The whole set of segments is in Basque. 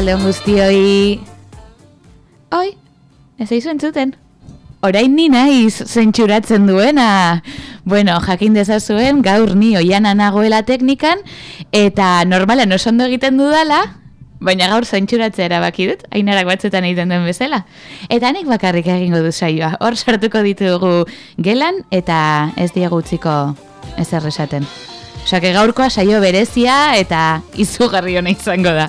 Arratxalde hon guztioi... Oi, ez eizu entzuten? Orain ni naiz zentsuratzen duena. Bueno, jakin dezazuen gaur ni oiana nagoela teknikan eta normalan oso ondo egiten dudala, baina gaur zentsuratzea erabaki dut, ainarak batzuetan egiten den bezala. Eta nik bakarrik egingo du saioa. Hor sartuko ditugu gelan eta ez diegu utziko ezer esaten. Osake gaurkoa saio berezia eta izugarri hona izango da.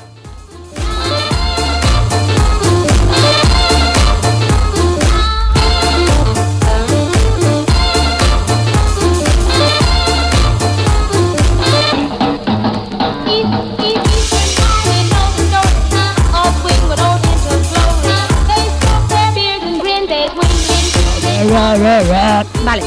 Vale.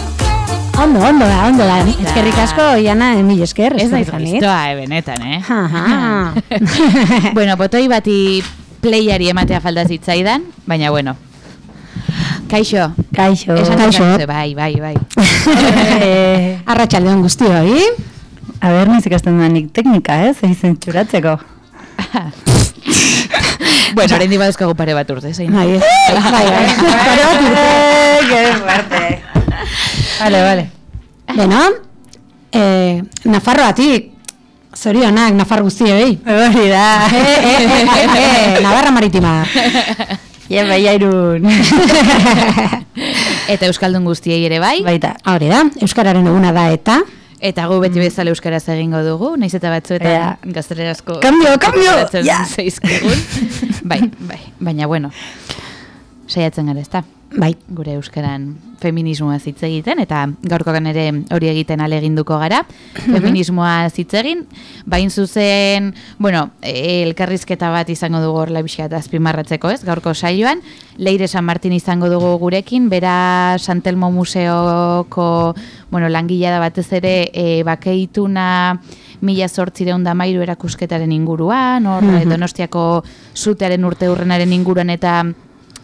Ondo, ondo da, ondo da. Eskerrik asko, Iana, emil esker. Ez da iztoa, eh, benetan, eh? Bueno, botoi bati playari ematea falta zitzaidan, baina bueno. Kaixo. Kaixo. Esan Kaixo. bai, bai, bai. Eh, Arratxaldeon guztioi. A ber, nizik ikasten duanik teknika, ez? Eizen txuratzeko. bueno, orain dibaduzkagu pare bat urte, zein. Bai, bai, bai. Pare bat urte. ¡Qué fuerte! Vale, vale. Beno, eh, Nafarroatik, zorionak, Nafar guztioi. Hori da. Eh, eh, eh, Navarra Maritima. Ie, bai, airun. Eta Euskaldun guztiei ere bai. Baita. Hori da, Euskararen eguna da eta. Eta gu beti bezala euskaraz egingo dugu, naiz eta batzuetan Ea. gaztelerazko gustatzen ja. zaizkigun. bai, bai, baina bueno, saiatzen gara ezta. Bai, Gure euskaran feminismoa hitz egiten eta gaurkoan ere hori egiten aleginduko gara. Feminismoa hitz egin, bain zuzen, bueno, elkarrizketa bat izango dugu hor labixkat azpimarratzeko, ez? Gaurko saioan, Leire San Martin izango dugu gurekin, bera Santelmo Museoko, bueno, langilea da batez ere, e, bakeituna mila zortzireun da mairu erakusketaren inguruan, hor Mhm. Donostiako zutearen urte hurrenaren inguruan eta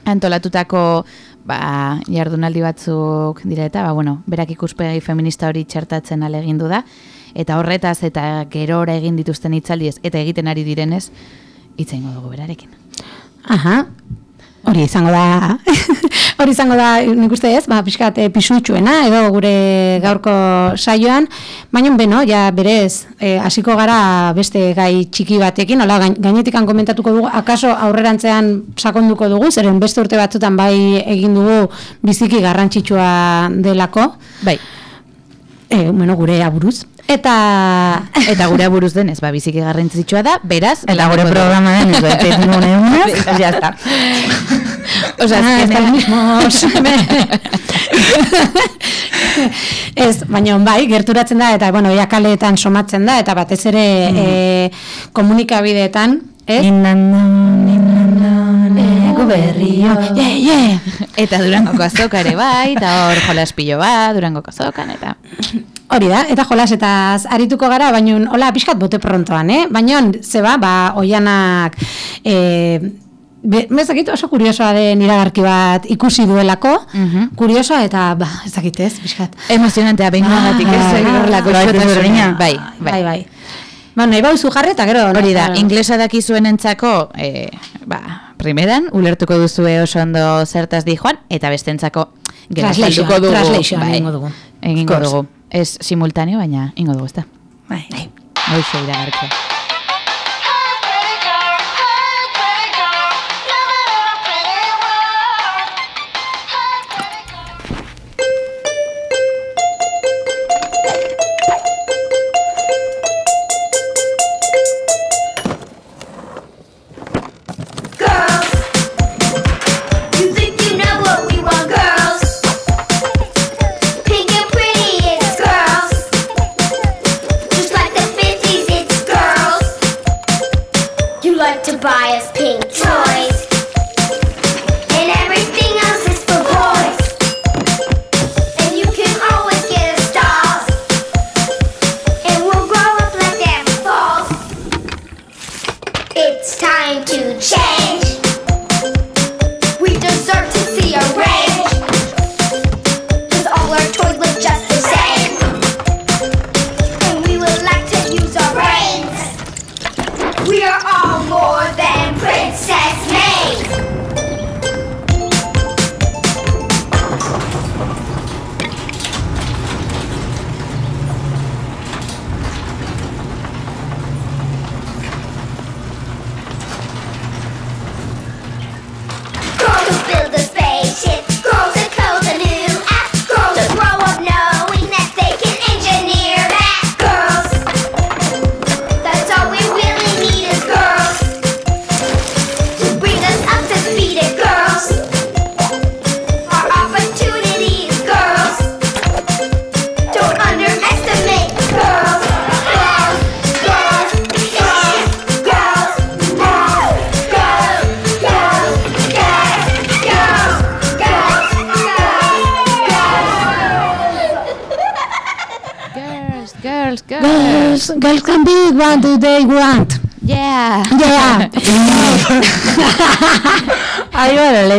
antolatutako ba, jardunaldi batzuk dira eta ba, bueno, berak ikuspegi feminista hori txertatzen alegindu da eta horretaz eta gerora egin dituzten hitzaldiez eta egiten ari direnez hitz egingo dugu berarekin. aha, hori izango da, hori izango da, nik uste ez, ba, pixkat e, pisutxuena, edo gure gaurko saioan, baina beno, ja berez, eh, hasiko gara beste gai txiki batekin, hola, gain, gainetikan komentatuko dugu, akaso aurrerantzean sakonduko dugu, zeren beste urte batzutan bai egin dugu biziki garrantzitsua delako, Bai, e, bueno, gure aburuz. Eta... eta gure buruz denez, ba, biziki garrantzitsua da, beraz, Eta gure programa den, ez baita egin duen egunez, ya está. Osea, Ah, azkenean- ez da mismos. ez, baina bai, gerturatzen da, eta bueno, kaleetan somatzen da, eta batez ere eh, komunikabideetan, ez? Ego berrio. Yeah, yeah. Eta Durangoko azoka ere bai, eta hor jolaspilo bat, Durangoko azokan, eta... Hori da, eta jolasetaz arituko gara, baina hola pixkat bote prontoan, eh? Baina, zeba, ba, oianak, eh, be, bezakit oso kuriosoa den iragarki bat ikusi duelako, Mhm. kuriosoa eta, ba, ezakit ez, pixkat. Emozionantea ez Ah, horrelako bai, xotasuna. berdina. Bai, bai, bai. bai. Ba, nahi bauzu jarri eta gero. Hori da, inglesa dakizuen entzako, e, ba, primeran, ulertuko duzue oso ondo zertaz di joan, eta bestentzako Translation, dugu. translation bai, egingo dugu. Egingo dugu. Ez simultaneo, baina ingo dugu, ezta. Bai.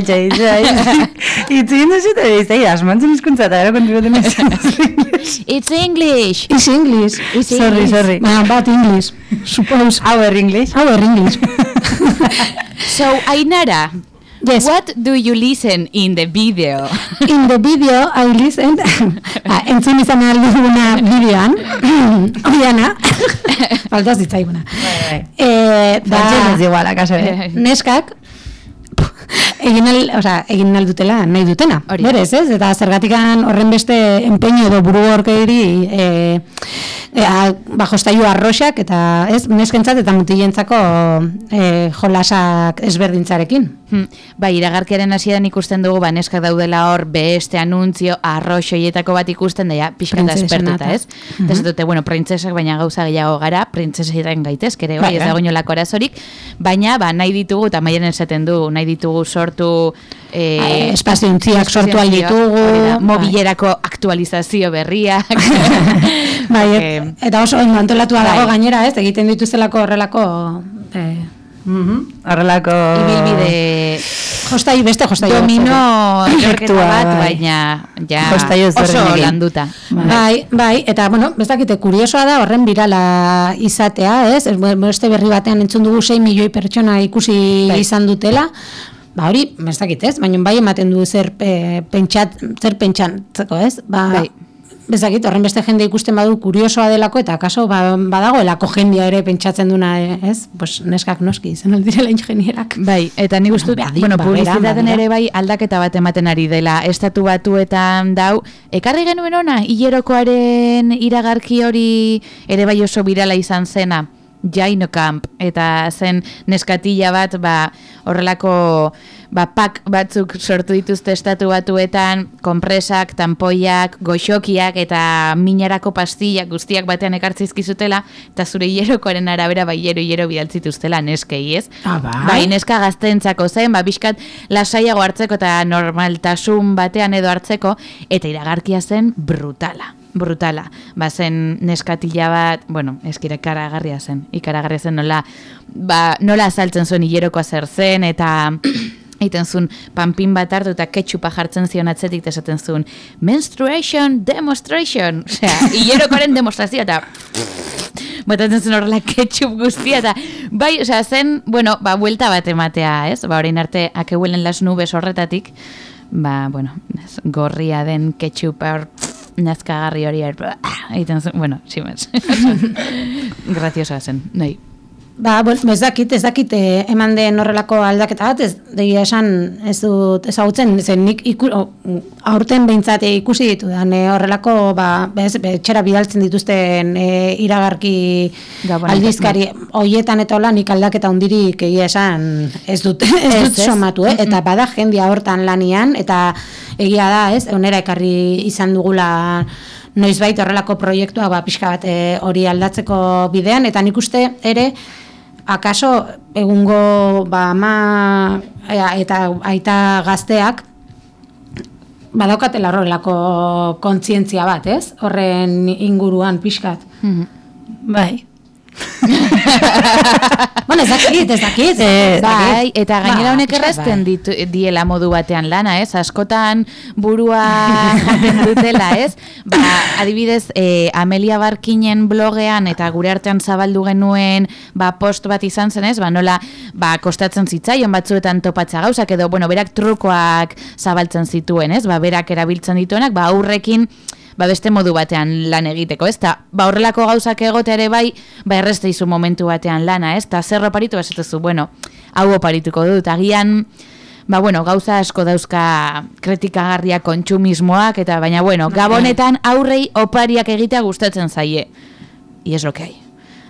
Letxe, itxe, itxe, egin duzu eta ez, ei, asmantzen izkuntza eta gero kontribaten ez. It's English! It's English. It's Sorry, English. sorry. Ba, bat English. Suppose. Our English. Our English. So, Ainara, Yes. what do you listen in the video? In the video, I listened, ah, entzun izan ahal duguna bideoan, oiana, falta zitzaiguna. Bai, bai. Eh, Frantxez ez da, igual, akaso, eh? neskak, egin al, osea, egin al dutela nahi dutena. Hori. Berez, ez? Eta zergatikan horren beste empeño edo buru horkeiri e, e, a- ba, jostailu arroxak eta ez neskentzat eta mutilentzako e, jolasak ezberdintzarekin. Hmm, Bai, iragarkiaren hasieran ikusten dugu, ba, neskak daudela hor beste anuntzio, arroxo hietako bat ikusten, da, ja, pixka Printzesena espertuta, ez? Eta ez dute, bueno, printzesak baina gauza gehiago gara, printzesetan gaitezk ere, bai, ez bai. dago inolako arazorik, baina, ba, nahi ditugu, eta maien esaten du, nahi ditugu sortu... Eh, espaziontziak sortu ahal espaziontziak, ditugu, hori da, bai. mobilerako aktualizazio berriak. bai, Eh, eta oso ondo antolatua dago bai. gainera, ez? Egiten dituzelako horrelako eh, Mhm. Horrelako... Ibilbide jostai, beste jostai. domino Efektua, efektua bat, bai. baina ja oso ezberdinekin. landuta. Bai, bai, eta bueno, ez dakite kuriosoa da horren birala izatea, ez? Beste berri batean entzun dugu 6 milioi pertsona ikusi Bai. izan dutela. Ba hori, ez dakit, ez? Baina bai ematen du zer e, pentsat, zer pentsatzeko, ez? Ba, Bai. Ez dakit, horren beste jende ikusten badu kuriosoa delako eta kaso ba, badagoelako jendia ere pentsatzen duna, ez? Pues neskak noski izan aldirela ingenierak. Bai, eta nik uste dut, Badi- bueno, publizitaten ere bai aldaketa bat ematen ari dela. Estatu batuetan dau, ekarri genuen ona, hilerokoaren iragarki hori ere bai oso birala izan zena. Jaino Camp, eta zen neskatila bat, ba, horrelako ba, pak batzuk sortu dituzte estatu batuetan, konpresak, tanpoiak, goxokiak eta minarako pastillak guztiak batean ekartzizkizutela, eta zure hilerokoaren arabera bai hiero hiero bidaltzituztela neskei, ez? Ah, bai? Bai, neska gaztentzako zen, ba, bizkat lasaiago hartzeko eta normaltasun batean edo hartzeko, eta iragarkia zen brutala. Brutala. Ba, zen neskatila bat, bueno, eskira ikaragarria zen. Ikaragarria zen nola, ba, nola azaltzen zuen hilerokoa zer zen, eta egiten zuen panpin bat hartu eta ketchupa jartzen zion atzetik esaten zuen menstruation demonstration. Osea, hilerokoaren demonstrazioa eta botatzen zen horrela ketchup guztia eta bai, osea, zen, bueno, ba, buelta bat ematea, ez? Ba, orain arte, ake huelen las nubes horretatik, ba, bueno, gorria den ketchup hor, nazkagarri hori hor, egiten zen, bueno, simens. Graziosa zen, nahi. Ba, bueno, ez dakit, ez dakit eh, eman den horrelako aldaketa bat, ez degia esan ez dut ezagutzen, zen nik iku, o, aurten behintzat eh, ikusi ditu dan eh, horrelako, ba, bez, etxera bidaltzen dituzten eh, iragarki Gabonetan, aldizkari hoietan eta hola nik aldaketa hundirik egia esan ez dut, ez Ez, dut ez. somatu, eh? eta bada jendia hortan lanian, eta egia da, ez, onera ekarri izan dugula noizbait horrelako proiektua ba, pixka bat hori aldatzeko bidean, eta nik uste ere, akaso egungo ba, ama ea, eta aita gazteak badaukatela horrelako kontzientzia bat, ez? Horren inguruan pixkat. Bai. bueno, ez dakit, ez dakit. dakit. Bai, eta gainera Ba, honek pixkat errazten bai. ditu, diela modu batean lana, ez? Askotan burua jaten dutela, ez? Ba, adibidez, e, Amelia Barkinen blogean eta gure artean zabaldu genuen ba, post bat izan zen, ez? Ba, nola, ba, kostatzen zitzaion batzuetan topatza gauzak, edo, bueno, berak trukoak zabaltzen zituen, ez? Ba, berak erabiltzen dituenak, ba, aurrekin ba beste modu batean lan egiteko, ez? Ta, ba horrelako gauzak egote ere bai, ba erreste izu momentu batean lana, ez? Ta zer oparitu esatezu, bueno, hau oparituko dut, agian ba bueno, gauza asko dauzka kritikagarria kontsumismoak eta baina bueno, gabonetan aurrei opariak egitea gustatzen zaie. Y es lo que hay.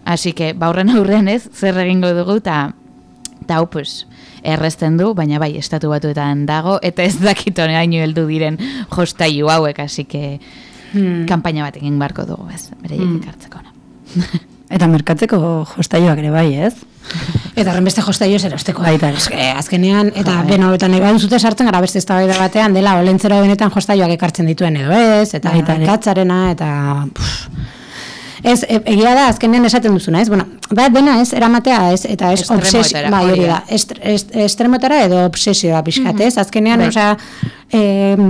Así que, ba horren aurrean ez, zer egingo dugu eta hau pues errezten du, baina bai, estatu batuetan dago, eta ez dakit honaino heldu diren jostailu hauek, así que Hmm. kanpaina bat egin barko dugu, ez, bere Hmm. Eta merkatzeko jostaioak ere bai, ez? Eta horren beste jostaio zer osteko. Baita. Eske, azkenean, eta Bai. beno, eta nahi baduzute sartzen gara beste eztabaida batean, dela, olentzero benetan jostaioak ekartzen dituen edo ez, eta Baita katzarena, eta... Puf, Ez, e, egia da, azkenean esaten duzuna, ez? Bueno, da, dena ez, eramatea, ez, eta ez, obsesio, bai, hori da. da, est, est, estremotara edo obsesioa pixkat, ez? Azkenean, Bai. osea, em,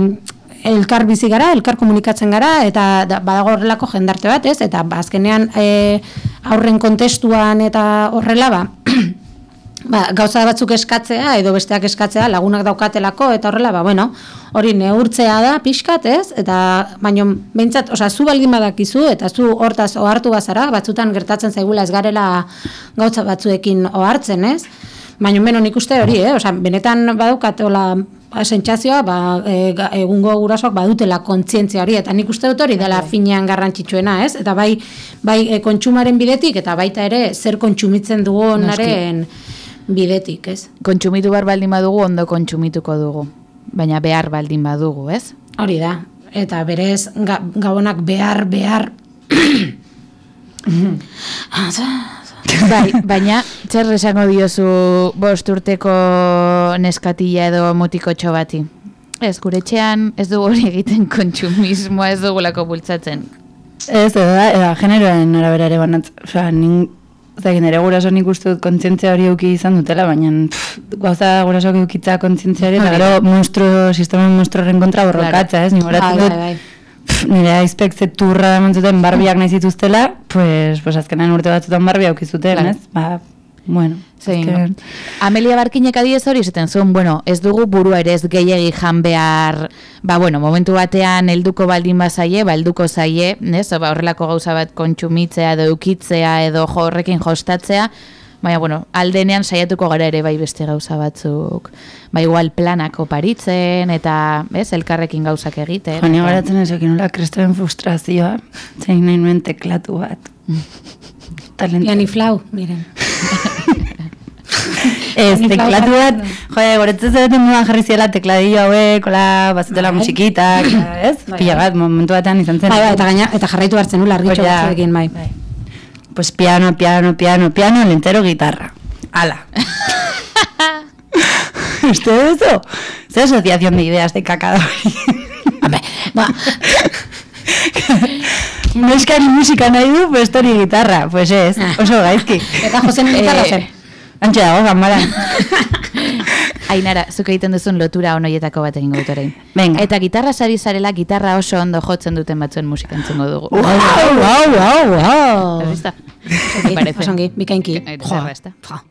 elkar bizi gara, elkar komunikatzen gara, eta da, badago horrelako jendarte bat, ez? Eta ba, azkenean e, aurren kontestuan eta horrela, ba, ba, gauza batzuk eskatzea edo besteak eskatzea lagunak daukatelako eta horrela, ba, bueno, hori neurtzea da pixkat, ez? Eta baino behintzat, osea, zu baldin badakizu eta zu hortaz ohartu bazara, batzutan gertatzen zaigula ez garela gauza batzuekin ohartzen, ez? Baina beno nik uste hori, eh? Osea, benetan badaukat hola ba, sentsazioa, ba, e, egungo gurasoak badutela kontzientzia hori, eta nik uste dut hori dela finean garrantzitsuena, ez? Eta bai, bai e, kontsumaren bidetik, eta baita ere zer kontsumitzen dugunaren bidetik, ez? Kontsumitu behar baldin badugu, ondo kontsumituko dugu. Baina behar baldin badugu, ez? Hori da. Eta berez, ga, gabonak behar, behar... bai, baina zer esango diozu bost urteko neskatila edo mutikotxo bati? Ez, gure etxean ez dugu hori egiten kontsumismoa ez dugulako bultzatzen. Ez, da, edo generoen arabera ere banat, osea, nin, Zagin, ere guraso nik uste dut kontzientzia hori euki izan dutela, baina pff, gauza gurasoak eukitza kontzientzia hori, eta gero monstruo, sistema monstruoren kontra borrokatza, ez? Ni goratzen Bai, dut, bai, bai. Nire aizpek ze turra eman zuten barbiak nahi zituztela, pues, pues azkenan urte batzutan barbia auki zuten, Bai. ez? Ba, bueno. Zein, azken- Amelia Barkinek adiez hori esaten zuen, bueno, ez dugu burua ere ez gehiagi jan behar, ba, bueno, momentu batean helduko baldin bazaie, ba, helduko zaie, ez, ba, horrelako gauza bat kontsumitzea edo eukitzea edo horrekin jostatzea, baina, bueno, aldenean saiatuko gara ere bai beste gauza batzuk, ba, igual planak oparitzen, eta, ez, elkarrekin gauzak egiten. Jo, ni eta- garatzen ez ekin nola kristoren frustrazioa, zein nahi nuen teklatu bat. Talent. Ja, ni flau, miren. Ez, teklatu bat, jo, goretzen zeraten nuan jarri ziela tekladillo hauek, hola, bazutela Bai. musikitak, ez? Bai, Pila bai. bat, momentu batean izan zen. Bai, bai, eta gaina, eta jarraitu hartzen nula argitxo batzuekin, bai. Pues piano, piano, piano, piano, lentero, guitarra. Ala. ¿Usted eso? Es asociación de ideas de cacado. Hombre, ba, Neskari musika nahi du, pues tori gitarra. Pues ez, Ah. oso gaizki. eta Josen gitarra zen. Antxe dago, ganbaran. Ainara, zuk egiten duzun lotura onoietako bat egingo dut orain. Venga. Eta gitarra sari zarela, gitarra oso ondo jotzen duten batzuen musika entzungo dugu. Wow, wow, wow, wow. ¿Has visto? Osongi, bikainki. Eh, Jo. zerra,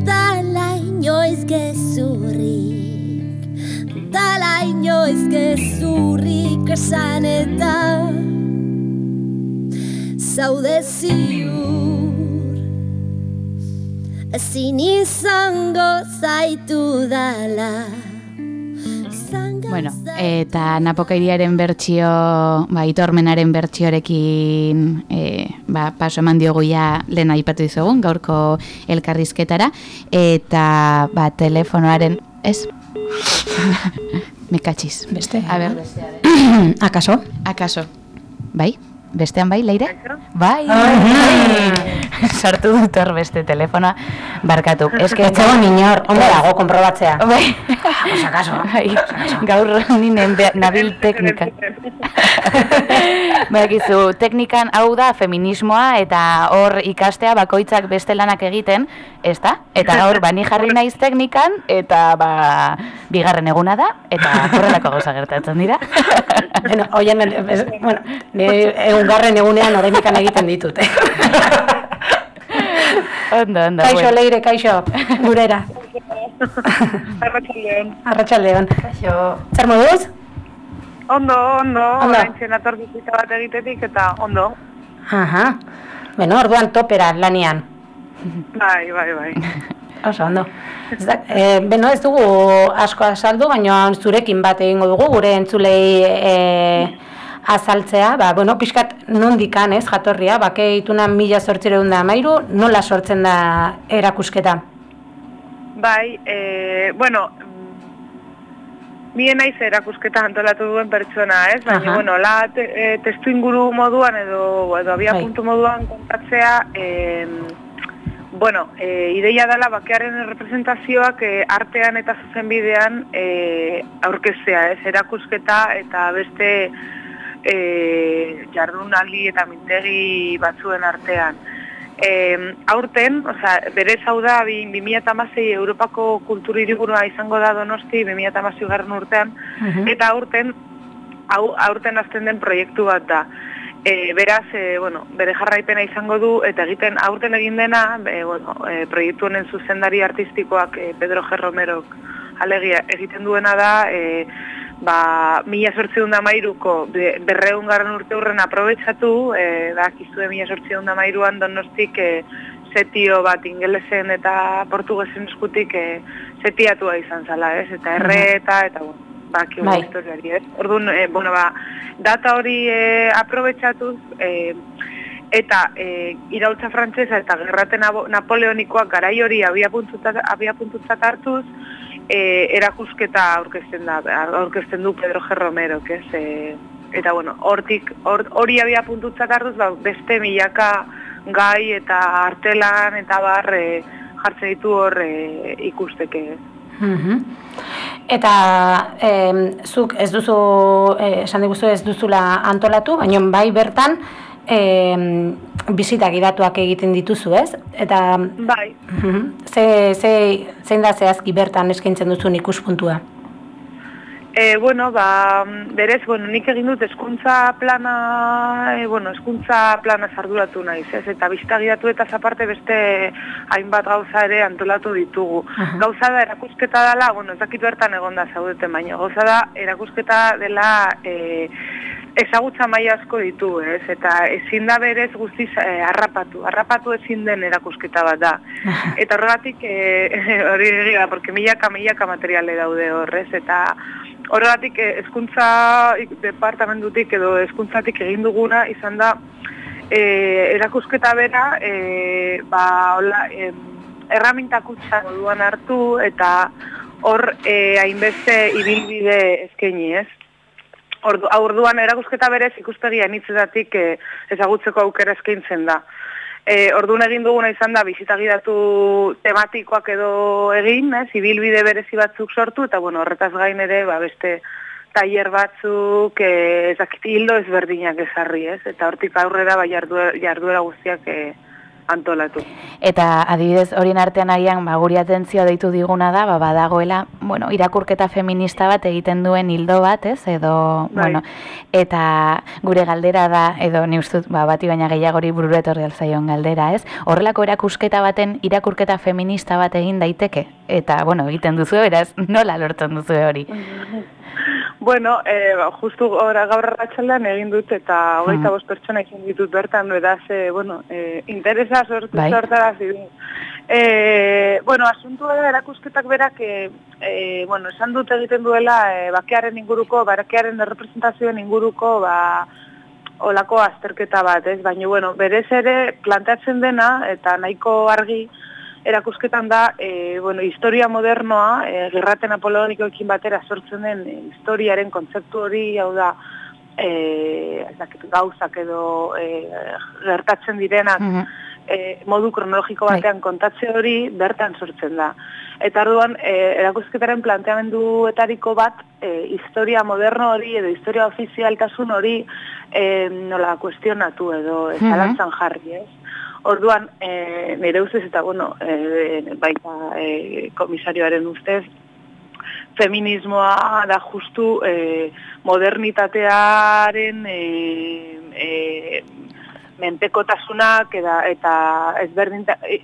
dizudala inoiz gezurrik Dala inoiz gezurrik esan eta zaude ziur Ezin izango zaitu dala. Izango Bueno, eta napokairiaren bertsio, ba, itormenaren bertsioarekin e, ba, paso eman diogu ja lehen aipatu dizugun, gaurko elkarrizketara, eta ba, telefonoaren, ez? Me katxiz. Beste. A ber, Akaso? akaso, bai? Bestean bai, leire? Bai! Sartu dut hor beste telefona, barkatu. Ez que, Etzegon inor, ondo dago, konprobatzea. Bai. Pues akaso. Bai, gaur ninen nabil teknika. Badakizu, teknikan hau da feminismoa eta hor ikastea bakoitzak beste lanak egiten, ezta? Eta gaur bani jarri naiz teknikan eta ba bigarren eguna da eta horrelako gauza gertatzen dira. Bueno, oien, bueno, ni egungarren egunean oraindikan egiten ditut. eh. ondo, ondo. Kaixo, bueno. leire, kaixo, gurera. Arratxaldeon. Arratxaldeon. Kaixo. Zer moduz? Ondo, ondo, Ondo. oraintzen ator bizita bat egitetik eta ondo. Aha. Bueno, orduan topera lanian. Bai, bai, bai. Oso, ondo. Ez da, e, beno, ez dugu asko azaldu, baina zurekin bat egingo dugu, gure entzulei e, azaltzea, ba, bueno, pixkat nondikan, ez, jatorria, bake ituna mila sortzireun da amairu, nola sortzen da erakusketa? Bai, e, bueno, ni naiz erakusketa antolatu duen pertsona, ez? Baina, Aha. bueno, la te, e, testu inguru moduan edo, edo abia Bai. puntu moduan kontatzea, e, bueno, e, ideia dela bakearen representazioak e, artean eta zuzenbidean e, aurkeztea, ez? Erakusketa eta beste e, jardunaldi eta mintegi batzuen artean. E, aurten, osea, berez hau da, bi- 2016 Europako kultur hiriburua izango da donosti 2016 garren urtean, eta aurten, hau, aurten azten den proiektu bat da. E, beraz, e, bueno, bere jarraipena izango du, eta egiten aurten egin dena, e, bueno, e, proiektu honen zuzendari artistikoak e, Pedro G. Romerok alegia egiten duena da, e, ba, mila sortzion da mairuko berreun garren urte hurren aprobetsatu, e, da, kizue mila sortzion da mairuan donostik e, setio bat ingelesen eta portugesen eskutik e, setiatua izan zala, ez? Eta erreta, eta, bueno, baki Bai. historiari, ez? Orduan, e, bueno, ba, data hori e, aprobetsatuz, e, eta e, iraultza frantsesa eta gerraten napoleonikoak garai hori abia puntutzat, abia puntutzat hartuz, e, erakusketa aurkezten da, aurkezten du Pedro G. Romero, ez? E, eta bueno, hortik hor- hori abia puntutzat hartuz, ba, beste milaka gai eta artelan eta bar e, jartzen ditu hor e, ikusteke. ez? Mhm. Eta em, zuk ez duzu, eh, esan diguzu ez duzula antolatu, baina bai bertan em, bisita gidatuak egiten dituzu, ez? Eta Bai, ze, ze, zein da zehazki bertan eskaintzen duzun ikuspuntua? E, bueno, ba, berez, bueno, nik egin dut eskuntza plana, e, bueno, eskuntza plana sarduratu naiz, ez? Eta biztagiratu eta aparte beste hainbat gauza ere antolatu ditugu. Aha. Gauza da erakusketa dela, bueno, ez dakit bertan egonda zaudeten, baina gauza da erakusketa dela e, ezagutza maila asko ditu, ez? Eta ezin da berez guztiz e, harrapatu. Harrapatu ezin den erakusketa bat da. Eta horregatik, e, hori egia, porque milaka, milaka materiale daude horrez, eta horregatik e, hezkuntza departamentutik edo hezkuntzatik egin duguna izan da e, erakusketa bera, e, ba, hola, em, erramintakutsa moduan hartu eta hor e, hainbeste ibilbide eskaini ez. Ordu, orduan erakusketa berez ikuspegi anitzetatik e, ezagutzeko aukera eskaintzen da. E, orduan egin duguna izan da bizita gidatu tematikoak edo egin, ez, ibilbide berezi batzuk sortu, eta bueno, horretaz gain ere, ba, beste tailer batzuk, e, ezakit hildo ezberdinak ezarri, ez, eta hortik aurrera ba, jarduera, jarduera guztiak e, antolatu. Eta adibidez horien artean agian ba, guri atentzioa deitu diguna da, ba, badagoela, bueno, irakurketa feminista bat egiten duen hildo bat, ez? Edo, Bai. bueno, eta gure galdera da, edo ni ustut, ba, bati baina gehiagori burura etorri alzaion galdera, ez? Horrelako erakusketa baten irakurketa feminista bat egin daiteke? Eta, bueno, egiten duzu beraz, nola lortzen duzu hori? bueno, e, justu ora gaur arratsaldean egin dut eta hogeita bost pertsona egin ditut bertan, beraz, e, bueno, e, interesa sortu Bai. sortarazi du. E, bueno, asuntua da erakusketak berak, e, e, bueno, esan dut egiten duela e, bakearen inguruko, bakearen representazioen inguruko, ba, olako azterketa bat, ez? Baina, bueno, berez ere planteatzen dena, eta nahiko argi, erakusketan da, e, bueno, historia modernoa, e, gerraten apolonikoekin batera sortzen den e, historiaren kontzeptu hori, hau da, e, dakit, gauzak edo e, gertatzen direnak, Mhm. e, modu kronologiko Bai. batean kontatze hori bertan sortzen da. Eta orduan e, erakusketaren planteamenduetariko bat e, historia moderno hori edo historia ofizialtasun hori e, nola kuestionatu edo Mhm. zalantzan jarri, ez? Orduan, e, nire ustez eta bueno, e, baita e, komisarioaren ustez, feminismoa da justu e, modernitatearen e, e, menpekotasunak eta, eta ezberdinta, e,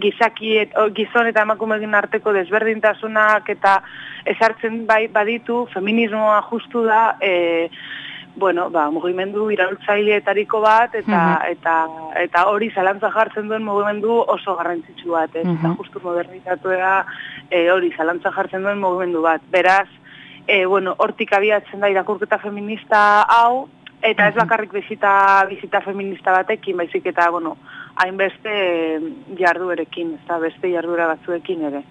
gizaki et, o, gizon eta emakumeen arteko desberdintasunak eta ezartzen bai baditu feminismoa justu da e, bueno, ba, mugimendu iraultzaileetariko bat eta Mhm. eta eta hori zalantza jartzen duen mugimendu oso garrantzitsu bat, ez? Eta Mhm. justu modernitatea e, hori zalantza jartzen duen mugimendu bat. Beraz, e, bueno, hortik abiatzen da irakurketa feminista hau eta ez bakarrik bizita bizita feminista batekin, baizik eta bueno, hainbeste e, jarduerekin, ezta beste jarduera batzuekin ere.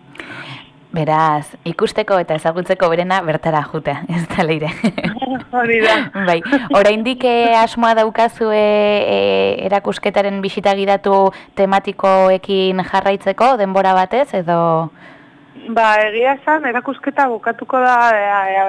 Beraz, ikusteko eta ezagutzeko berena bertara jute, ez da leire. Hori da. bai, oraindik eh, asmoa daukazue eh, erakusketaren bisita gidatu tematikoekin jarraitzeko denbora batez edo Ba, egia esan, erakusketa bukatuko da e,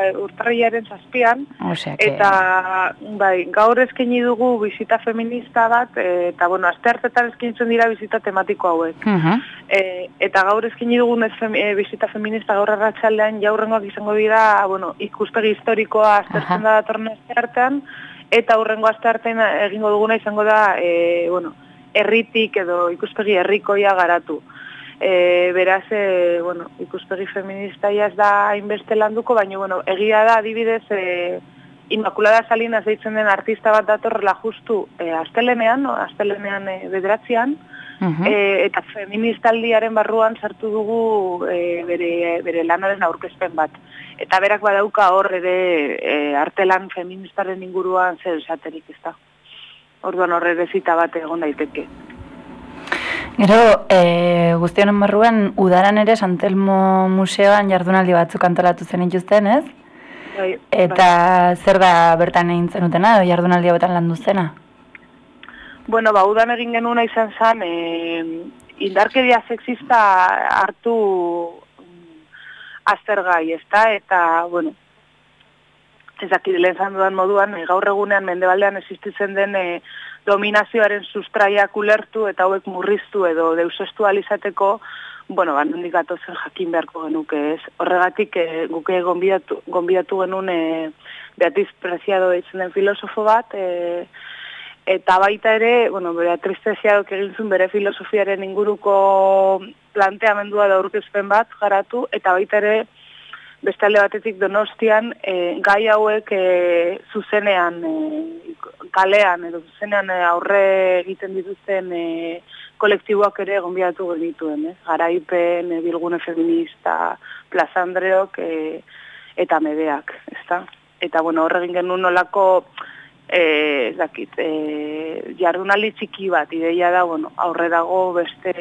e, urtarrilaren zazpian, osea que eta bai, gaur eskaini dugu bizita feminista bat, e, eta bueno, aste hartetan eskaintzen dira bizita tematiko hauek. Mhm. E, eta gaur eskaini dugun fem, e, bizita feminista gaur arratsaldean jaurrengoak izango dira, bueno, ikuspegi historikoa aztertzen Aha. da datorren aste artean, eta hurrengo aste artean egingo duguna izango da, e, bueno, herritik edo ikuspegi herrikoia garatu. E, beraz, e, bueno, ikuspegi feminista ez da hainbeste landuko, baina, bueno, egia da adibidez, e, Inmaculada Salinas deitzen den artista bat datorrela justu e, astelenean, no? astelenean e, bederatzean, Mhm. e, eta feministaldiaren barruan sartu dugu e, bere, bere lanaren aurkezpen bat. Eta berak badauka hor ere e, artelan feministaren inguruan zer esaterik ez da. Orduan horre ere zita bat egon daiteke. Gero, e, guzti honen barruan, udaran ere Santelmo Museoan jardunaldi batzuk antolatu zen ituzten, ez? Bai, Eta zer da bertan egin zenutena, jardunaldi hauetan landu zena? Bueno, ba, udan egin genuna izan zen, e, indarkeria sexista hartu mm, aztergai, ezta? Eta, bueno, ez dakit lehen zan dudan moduan, e, gaur egunean mendebaldean existitzen den e, dominazioaren sustraiak ulertu eta hauek murriztu edo deusestu alizateko, bueno, ba, nondik gatozen jakin beharko genuke ez. Horregatik e, guke gonbidatu, gonbidatu genuen e, Beatriz Preciado deitzen den filosofo bat, e, eta baita ere, bueno, Beatriz Preciadok egin zuen bere filosofiaren inguruko planteamendua da aurkezpen bat garatu, eta baita ere, beste alde batetik donostian e, gai hauek e, zuzenean e, kalean edo zuzenean e, aurre egiten dituzten e, kolektiboak ere gonbidatu genituen, ez? Garaipen, e, bilgune feminista, Plaza Andreok e, eta medeak, ezta? Eta bueno, horre egin genuen nolako eh, dakit, eh, jardunaldi txiki bat, ideia da, bueno, aurrerago beste,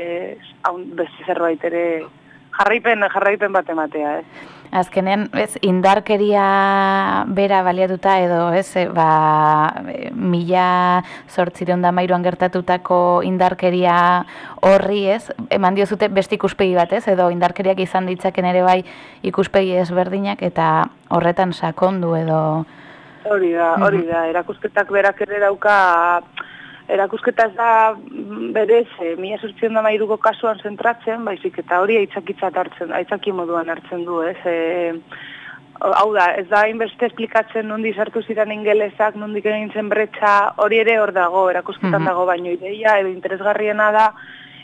haun- beste zerbait ere jarraipen, jarraipen bat ematea, ez? Azkenean, ez, indarkeria bera baliatuta edo, ez, e, ba, e, mila sortzireun da mairuan gertatutako indarkeria horri, ez, eman diozute beste ikuspegi bat, ez, edo indarkeriak izan ditzaken ere bai ikuspegi ezberdinak eta horretan sakondu edo... Hori da, hori da, erakusketak berak ere dauka, erakusketa ez da mm, berez, e, mila sortzen da mairuko kasuan zentratzen, baizik eta hori aitzakitzat hartzen, aitzaki moduan hartzen du, ez? E, hau da, ez da hainbeste esplikatzen nondi sartu ziren ingelezak, nondik egin zen bretxa, hori ere hor dago, erakusketan Mhm. dago, baino ideia edo interesgarriena da,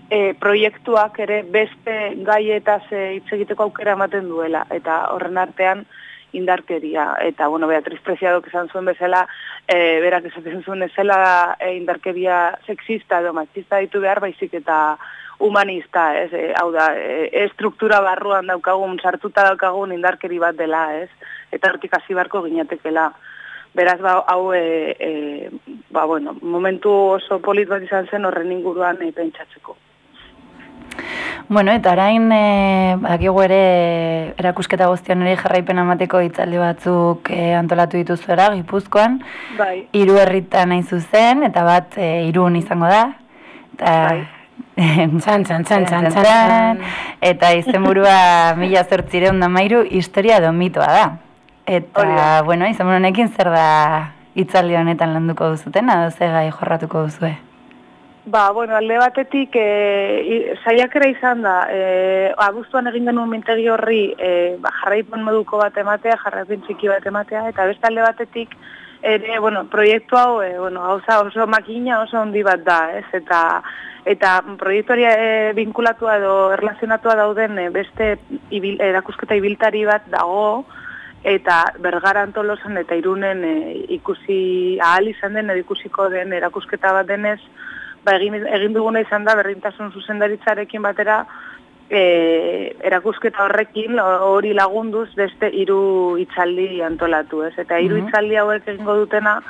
e, proiektuak ere beste gaietaz e, hitz egiteko aukera ematen duela, eta horren artean indarkeria. Eta, bueno, Beatriz Preciadok esan zuen bezala, e, berak esaten zuen ezela e, indarkeria sexista edo machista ditu behar, baizik eta humanista, ez? E, hau da, e, estruktura barruan daukagun, sartuta daukagun indarkeri bat dela, ez? Eta hortik hasi barko ginatekela. Beraz, ba, hau, e, e, ba, bueno, momentu oso polit bat izan zen horren inguruan e, pentsatzeko. Bueno, eta orain e, badakigu ere erakusketa guztian ere jarraipen amateko hitzaldi batzuk e, antolatu dituzuela Gipuzkoan. Bai. Hiru herritan hain zuzen eta bat e, irun izango da. Eta Bai. Txan, txan, txan, txan, txan. Eta izenburua mila zortzireun da mairu historia edo mitoa da. Eta, Hori da. bueno, izenburu honekin zer da hitzaldi honetan landuko duzuten, edo ze gai jorratuko duzue? Ba, bueno, alde batetik e, saiakera izan da, e, abuztuan egin genuen mintegi horri e, ba, jarraipen moduko bat ematea, jarraipen txiki bat ematea, eta beste alde batetik ere, bueno, proiektu hau, e, bueno, gauza oso makina oso handi bat da, ez? Eta eta proiektuari e, vinkulatua edo erlazionatua dauden e, beste ibil, erakusketa ibiltari bat dago, eta bergaran tolosan eta irunen e, ikusi ahal izan den edo ikusiko den erakusketa bat denez, ba, egin, egin duguna izan da berdintasun zuzendaritzarekin batera e, erakusketa horrekin ho- hori lagunduz beste hiru hitzaldi antolatu, ez? Eta hiru Mhm. hitzaldi hauek egingo dutena,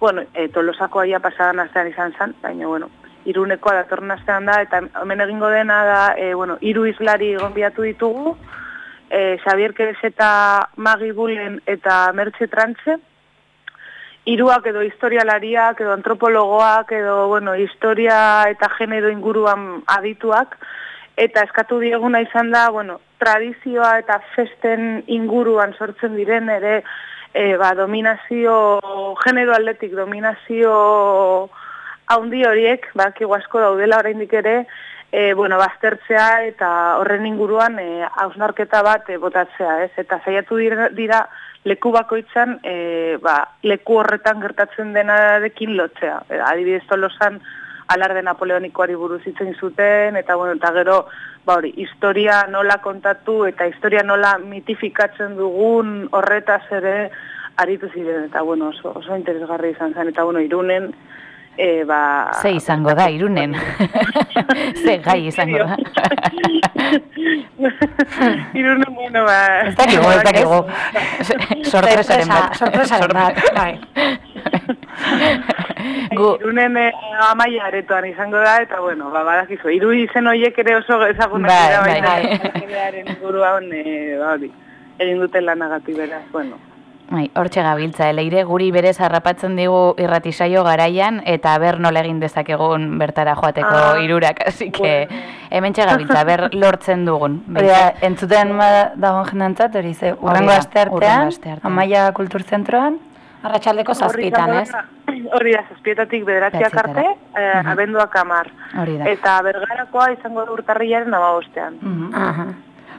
bueno, e, Tolosako aia pasadan astean izan zen, baina bueno, irunekoa datorren astean da, eta hemen egingo dena da, e, bueno, hiru islari gonbiatu ditugu, e, Xavier Keres eta Magi Bulen eta Mertxe Trantxe, hiruak edo historialariak edo antropologoak edo bueno, historia eta genero inguruan adituak eta eskatu dieguna izan da, bueno, tradizioa eta festen inguruan sortzen diren ere e, ba, dominazio genero aldetik dominazio haundi horiek, bakigu asko daudela oraindik ere, e, bueno, baztertzea eta horren inguruan e, hausnarketa bat e, botatzea, ez? Eta saiatu dira, dira leku bakoitzan e, ba, leku horretan gertatzen denarekin lotzea. E, adibidez tolosan alarde napoleonikoari buruz hitz egin zuten, eta bueno, eta gero, ba hori, historia nola kontatu eta historia nola mitifikatzen dugun horretaz ere aritu ziren, eta bueno, oso, oso interesgarri izan zen, eta bueno, irunen, e, ba... Ze izango da, irunen. Ze gai izango da. irunen, bueno, ba... Ez dakigu, ez dakigu. Sorpresaren bat. Sorpresaren bat, bai. Gu, Irunen eh, amaia aretoan izango da, eta bueno, ba, badakizu, iru izen horiek ere oso ezagunak Bai, dira, bai. baina jendearen inguruan, eh, ba, hori, egin duten lanagatik beraz, bueno. Bai, hortxe gabiltza, eleire guri berez harrapatzen digu irratisaio garaian, eta ber nola egin dezakegun bertara joateko Ah, irurak, así que bueno. hemen gabiltza, ber lortzen dugun. Da, entzuten ma- dagoen jendantzat, hori ze, urrengo asteartean. Amaia Kulturzentroan, Arratxaldeko zazpitan, ez? Hori da, zazpietatik bederatziak arte, eh, abenduak amar. Hori da. Eta bergarakoa izango da urtarrilaren amabostean. Mhm. Aha.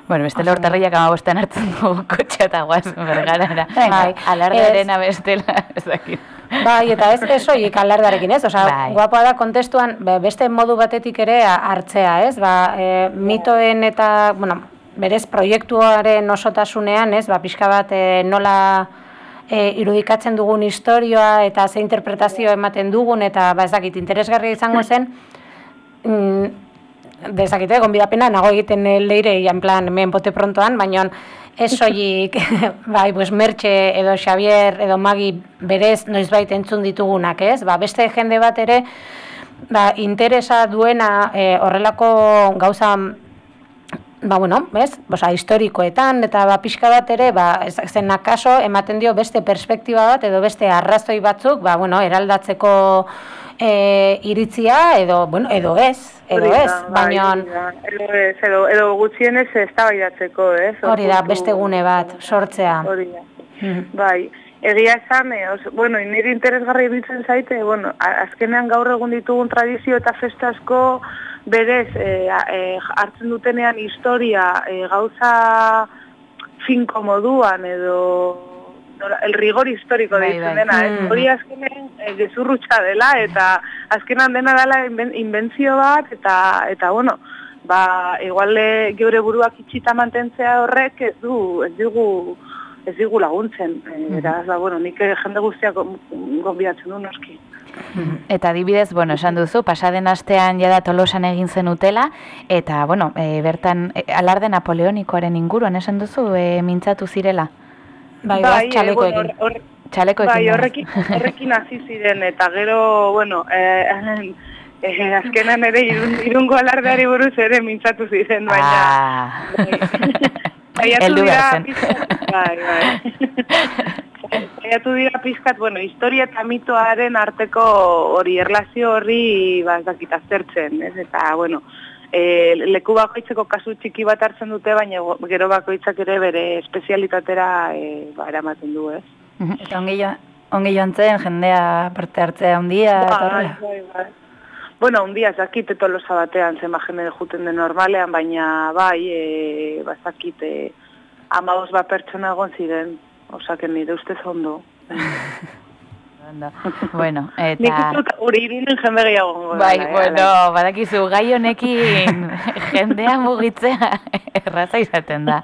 Bueno, beste lortarriak amabostean hartzen dugu kotxe eta guaz bergarara. Bai. Alardearen abestela, ez dakit. Bai, eta ez, ez oik alardarekin, ez? Osa, Bai. guapoa da kontestuan be- beste modu batetik ere hartzea, ez? Ba, e, mitoen eta, bueno, berez proiektuaren osotasunean, ez? Ba, pixka bat e, nola e, irudikatzen dugun historioa eta ze interpretazio ematen dugun eta, ba, ez dakit, interesgarria izango zen, mm, dezakite, gonbidapena, nago egiten leire, en plan, hemen bote prontoan, baina ez soilik, bai, pues Mertxe edo Xavier edo Magi berez noizbait entzun ditugunak, ez? Ba, beste jende bat ere, ba, interesa duena eh, horrelako gauza ba, bueno, bez? Osa, historikoetan, eta ba, pixka bat ere, ba, zen akaso, ematen dio beste perspektiba bat, edo beste arrazoi batzuk, ba, bueno, eraldatzeko e, iritzia, edo, bueno, edo ez, edo ez, bai, baina edo, ez, edo, edo gutxienez eztabaidatzeko, ez? hori da, beste gune bat, sortzea. Hori da. Mhm. Bai, egia esan, e, oso, bueno, niri interesgarri ibiltzen zaite, bueno, azkenean gaur egun ditugun tradizio eta festa asko berez e, e, hartzen dutenean historia e, gauza finko moduan edo nola, el rigor histórico Bai, deitzen bai. dena, ez? Mm. hori azkenen e, gezurrutxa dela eta azkenan dena dela inben, inbentzio bat eta eta bueno, ba igual e, geure buruak itxita mantentzea horrek ez du ez dugu ez digu laguntzen. E, Beraz, ba, bueno, nik eh, jende guztiak gonbidatzen du noski. Eta adibidez, bueno, esan duzu, pasaden astean jada tolosan egin zen utela, eta, bueno, e, bertan, e, alarde napoleonikoaren inguruan esan duzu, e, mintzatu zirela. Bai, Bai, bai, eh, txalekoekin. bueno, hor- hor- Txalekoekin. Bai, da. horrekin, horrekin hasi ziren, eta gero, bueno, eh, eh, azkenan ere irun, irungo alardeari buruz ere mintzatu ziren, baina... Ah. Saiatu dira bai, bai. Saiatu dira pizkat, bueno, historia eta mitoaren arteko hori erlazio horri ba, ez dakit aztertzen, ez? Eta, bueno, e, leku bakoitzeko kasu txiki bat hartzen dute, baina gero bakoitzak ere bere espezialitatera e, ba, eramaten du, ez? Eta ongi, ongi joan zen, jendea parte hartzea handia, eta horrela. bai, bai. Bueno, un día zakit tolosa batean zenba jende juten den normalean, baina bai, e, bazakit e, amaboz bat pertsona egon ziren, osaken nire ustez ondo. Bueno, Nik eta... uste dut uri irunen jende gehiago Bai, eh, bueno, ala. badakizu, gai honekin jendea mugitzea erraza izaten da.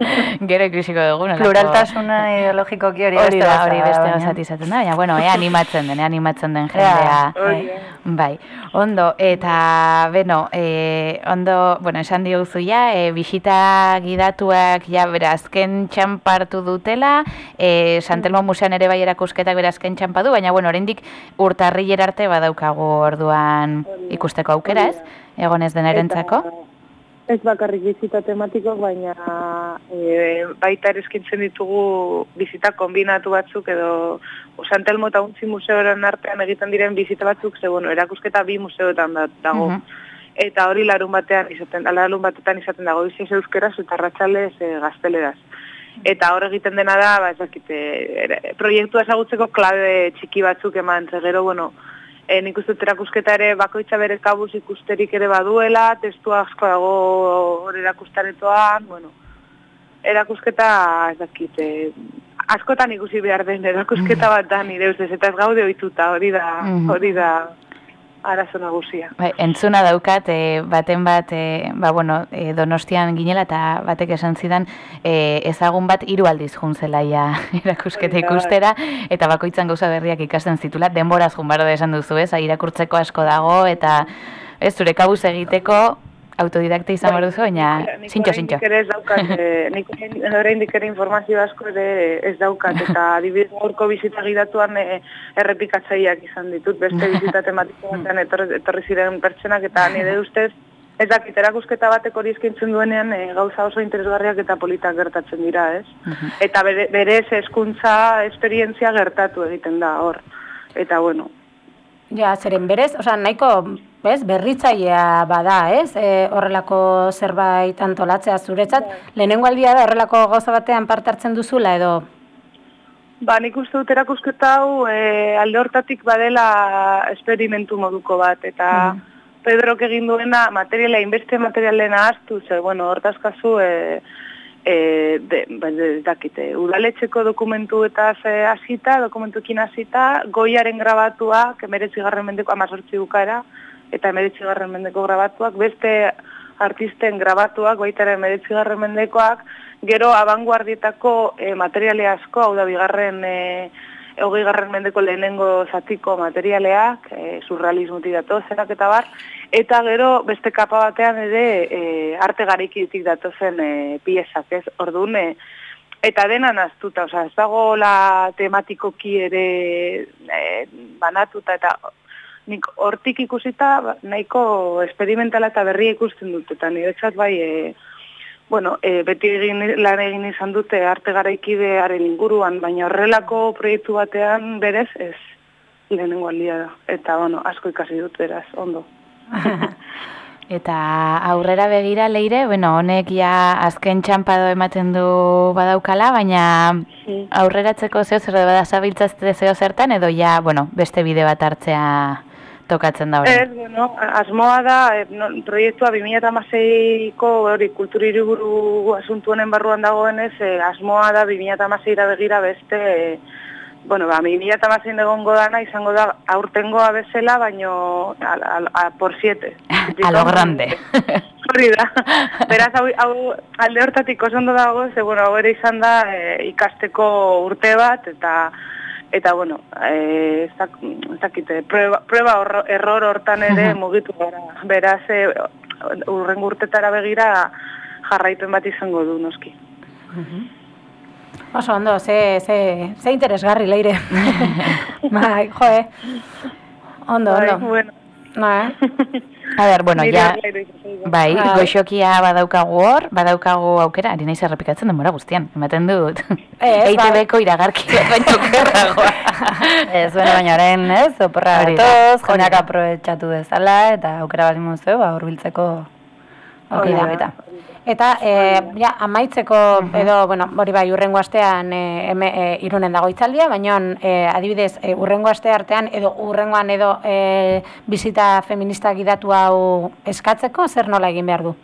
Gero ikrisiko dugun. Pluraltasuna ideologikoki hori Hori da, hori da, beste baina- gauzat izaten da, baina, bueno, ea animatzen den, ea animatzen den jendea. Da. Bai, ondo, eta, beno, e, ondo, bueno, esan dioguzu ja, e, bisita gidatuak, ja, bera, azken txampartu dutela, e, Santelmo Musean ere bai erakusketak bera azken txampa du, baina, bueno, oraindik urtarrilera arte badaukagu orduan ikusteko aukera, ez? Egon ez denarentzako. Ez bakarrik bizita tematikok, baina e, baita ere eskintzen ditugu bizita kombinatu batzuk edo Santelmo eta Untzi museoaren artean egiten diren bizita batzuk, ze bueno, erakusketa bi museoetan da, dago. Mhm. Eta hori larun batean izaten, larun batetan izaten dago, izez euskeraz eta arratsalez e, gazteleraz. Eta hor egiten dena da, ba, ez dakit, e, ere- proiektua ezagutzeko klabe txiki batzuk eman, ze gero, bueno, e, nik uste erakusketa ere bakoitza bere kabuz ikusterik ere baduela, testu asko dago hor erakustaretoan, bueno, erakusketa, ez dakit, e, askotan ikusi behar den erakusketa bat da nire ustez, eta ez gaude ohituta hori da, Mhm. hori da arazo nagusia. Bai, entzuna daukat, e, baten bat, e, ba, bueno, e, donostian ginela eta batek esan zidan e, ezagun bat hiru aldiz jun zelaia erakusketa bai. ikustera, eta bakoitzan gauza berriak ikasten zitula, denboraz jun esan duzu ez, irakurtzeko asko dago, eta ez zure kabuz egiteko autodidakta izan behar duzu, baina Nik zintxo, oraindik zintxo. ere ez daukat, eh, nik oraindik ere informazio asko ere ez daukat, eta adibidez gaurko bizita gidatuan eh, errepikatzaileak izan ditut, beste bizita tematiko batean etorri, etorri ziren pertsonak, eta nire ustez, ez dakit erakusketa batek hori eskintzen duenean eh, gauza oso interesgarriak eta politak gertatzen dira, ez? Eta bere, berez hezkuntza esperientzia gertatu egiten da hor. Eta bueno, Ja, zeren berez, osea, nahiko, bez, berritzailea bada, ez? E, horrelako zerbait antolatzea zuretzat, lehenengo aldia da horrelako gauza batean parte hartzen duzula edo? Ba, nik uste dut erakusketa hau e, alde hortatik badela esperimentu moduko bat, eta Pedrok egin duena materiala, inbeste materialena hartu, ze, bueno, hortaz kasu, e, e, de, ba, de, ez dakit, e, udaletxeko dokumentu eta ze hasita, dokumentuekin hasita, goiaren grabatuak, emeretzi garren mendeko amazortzi bukaera, eta emeretzi garren mendeko grabatuak, beste artisten grabatuak, baita ere emeretzi garren mendekoak, gero abanguardietako e, materiale asko, hau da bigarren e, hogei garren mendeko lehenengo zatiko materialeak, e, surrealismutik datozenak eta bar, eta gero beste kapa batean ere e, arte garikitik datozen e, piezak, ez? Orduan, eta dena naztuta, osea, ez dago la tematikoki ere e, banatuta, eta nik hortik ikusita ba, nahiko esperimentala eta berria ikusten dut, eta niretzat bai, e, bueno, e, beti egin, lan egin izan dute arte garaikidearen inguruan, baina horrelako proiektu batean berez ez lehenengo aldia da. Eta, bueno, asko ikasi dut beraz, ondo. Eta aurrera begira leire, bueno, honek ja azken txampado ematen du badaukala, baina aurreratzeko zeo zer bada zabiltzazte zeo zertan, edo ja, bueno, beste bide bat hartzea tokatzen da hori. Ez, bueno, asmoa da, e, no, proiektua 2016ko hori kulturi hiriburu asuntu honen barruan dagoenez, e, asmoa da 2016ra begira beste e, bueno, ba, 2008 egongo dana izango da aurtengoa bezala, baino a, a, a, por siete. A lo grande. Hori da. Beraz, hau, hau alde hortatik oso ondo dago, ze, bueno, hau ere izan da e, ikasteko urte bat, eta eta bueno, eh, ez dak- ez dakite, prueba, prueba horro- error hortan ere mugitu gara. Beraz, e, urrengo urtetara begira jarraipen bat izango du noski. Oso ondo, ze, ze, ze interesgarri leire. bai, jo, eh. Ondo, Bai, ondo. bueno. Ba, eh? A ber, bueno, Nire ja, zaigu. bai, Bai. goxokia badaukagu hor, badaukagu aukera, ari naiz errepikatzen denbora guztian, ematen dut. Ez, bai. EITB-ko iragarki bat baino okerragoa. Ez, bueno, baina orain, ez, oporra Hori da, gatoz, hori jendeak da. aprobetxatu bezala, eta aukera bat imuzu, ba, urbiltzeko Hori aukera da. baita. Eta, e, ja, amaitzeko, edo, bueno, hori bai, urrengo astean e, eme, e, irunen dago itzaldia, baina e, adibidez, e, urrengo aste artean, edo urrengoan edo e, bizita feminista gidatu hau eskatzeko, zer nola egin behar du?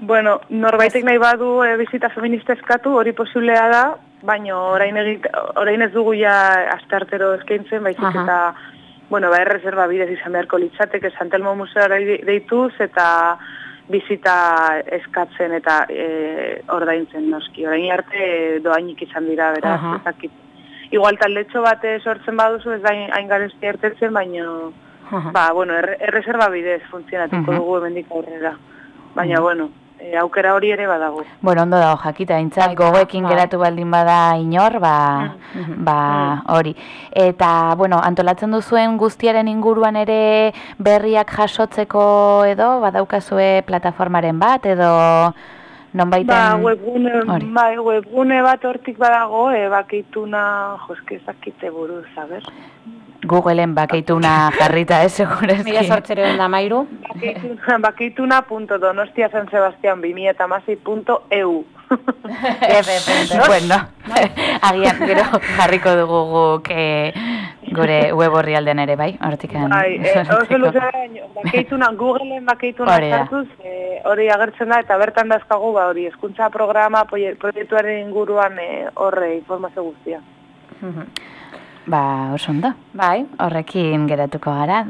Bueno, norbaitek nahi badu e, bizita feminista eskatu, hori posiblea da, baina orain, egit, orain ez dugu ja asteartero eskaintzen, baizik Aha. eta, bueno, ba, erreserba bidez izan beharko litzateke Santelmo Museora de- deituz, eta bizita eskatzen eta e, ordaintzen noski. Orain arte e, doainik izan dira, beraz, Aha. ez dakit. Igual taldetxo bat eh, sortzen baduzu ez da hain garesti ertetzen, baina, Aha. ba, bueno, erre, erreserba bidez funtzionatuko Mhm. dugu hemendik aurrera. Baina, bueno, e, aukera hori ere badago. Bueno, ondo dago jakita, aintzat Baita, gogoekin bai. geratu baldin bada inor, ba, ba hori. Eta, bueno, antolatzen duzuen guztiaren inguruan ere berriak jasotzeko edo, badaukazue plataformaren bat, edo nonbaiten... Ba, webgune, Hori. bai, webgune bat hortik badago, e, bakeituna, joske ezakite buruz, a ber. Googleen bakeituna jarrita, ez, segurezki. Mila sortzereun da mairu. Bakeituna, bakeituna.donostia San Sebastian 2008.eu. bueno, agian gero jarriko dugu guk eh, gure web horri aldean ere, bai? Hortikan. Bai, e, oso luzea, bakeituna, Googleen bakeituna Hori sartuz, e, hori agertzen da, eta bertan dazkagu, ba, hori, eskuntza programa, proie- proiektuaren inguruan e, horre informazio guztia. Ba, oso ondo. Bai, Horrekin geratuko gara.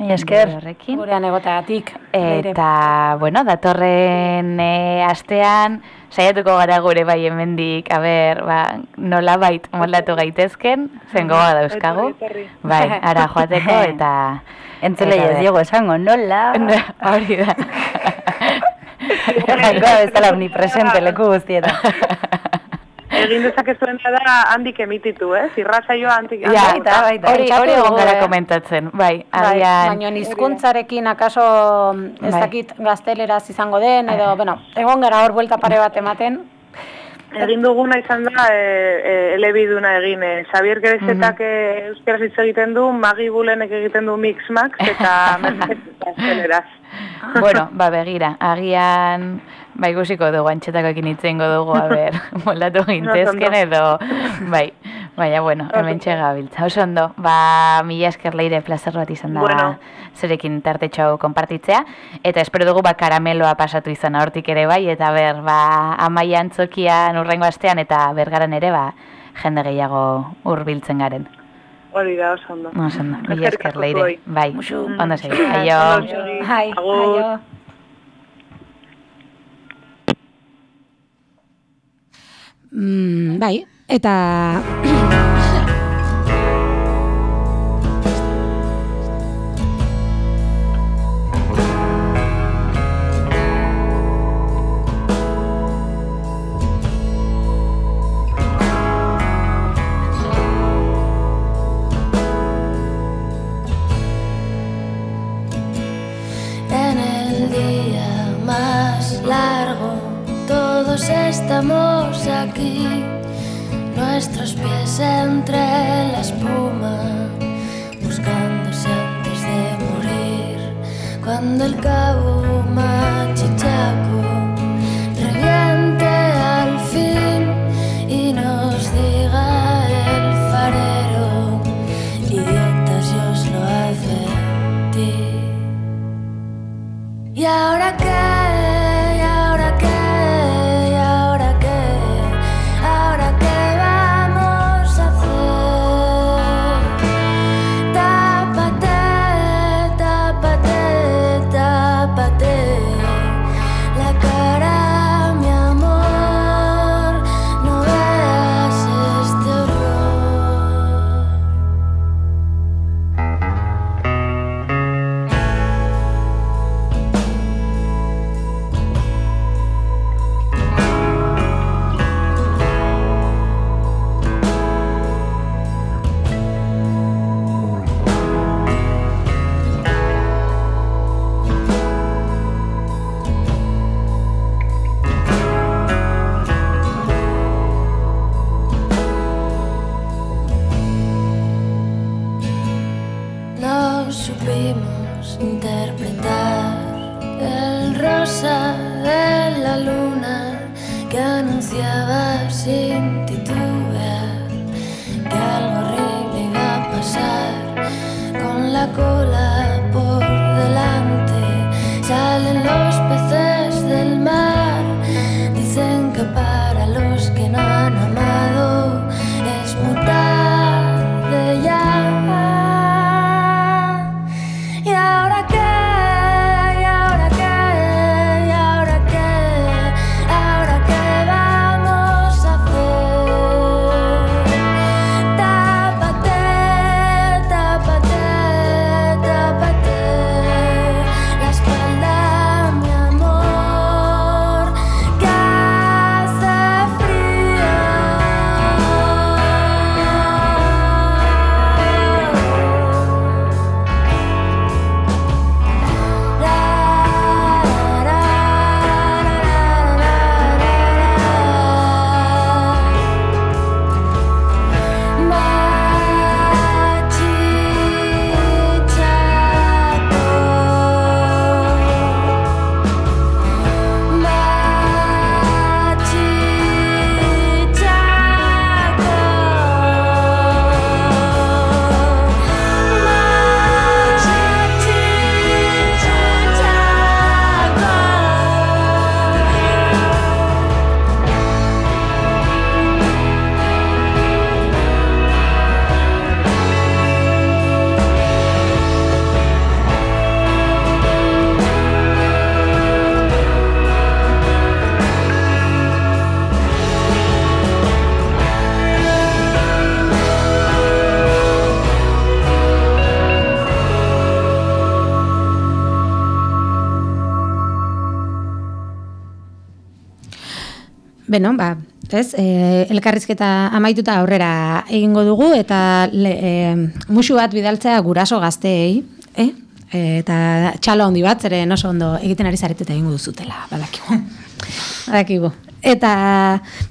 Mila esker. Horrekin. gurean egoteagatik. leire. Eta, bueno, datorren e, astean, saiatuko gara gure bai hemendik, a ber, ba, nola bait moldatu gaitezken, zengoa dauzkagu. Etorri. Bai, ara joateko eta... Entzulei ez diogo esango, nola? Hori da. Jainkoa bezala omnipresente leku guztietan. Egin dezakezuena da handik emititu, ez? Irrasaioa handik. Ja, baita, baita. hori, hori egon gara eh? komentatzen, bai, Bai, agian... baina hizkuntzarekin akaso ez Bai. dakit gazteleraz izango den, edo, bueno, egon gara hor buelta pare bat ematen. Egin duguna izan da e, e, elebiduna egin. E, Xabier Gerezetak e, euskaraz hitz egiten du, Magi Bulenek egiten du Mix Max eta Mercedes gazteleraz. bueno, ba, begira, agian... Ba, ikusiko dugu, antxetakoekin itzeingo dugu, a ber, moldatu gintezken edo... Bai, baina, bueno, hemen gabiltza. Oso ondo, ba, mila esker leire plazer bat izan da Bueno. zurekin tartetxo hau konpartitzea. Eta espero dugu, ba, karameloa pasatu izan hortik ere bai, eta ber, ba, amaia antzokian urrengo astean, eta bergaran ere, ba, jende gehiago hurbiltzen garen. Hori da, oso ondo. Oso ondo, mila esker leire. Bai, ondo. Ondo Aio. aio. Mm, bai. En el día más largo, todos estamos aquí, nuestros pies entre la espuma, buscándose antes de morir. Cuando el cabo machichaco Beno, ba, ez, e, elkarrizketa amaituta aurrera egingo dugu eta le, e, musu bat bidaltzea guraso gazteei, eh? Eta txalo handi bat, zeren oso ondo egiten ari zarete eta egingo duzutela, badakigu. badakigu. Eta,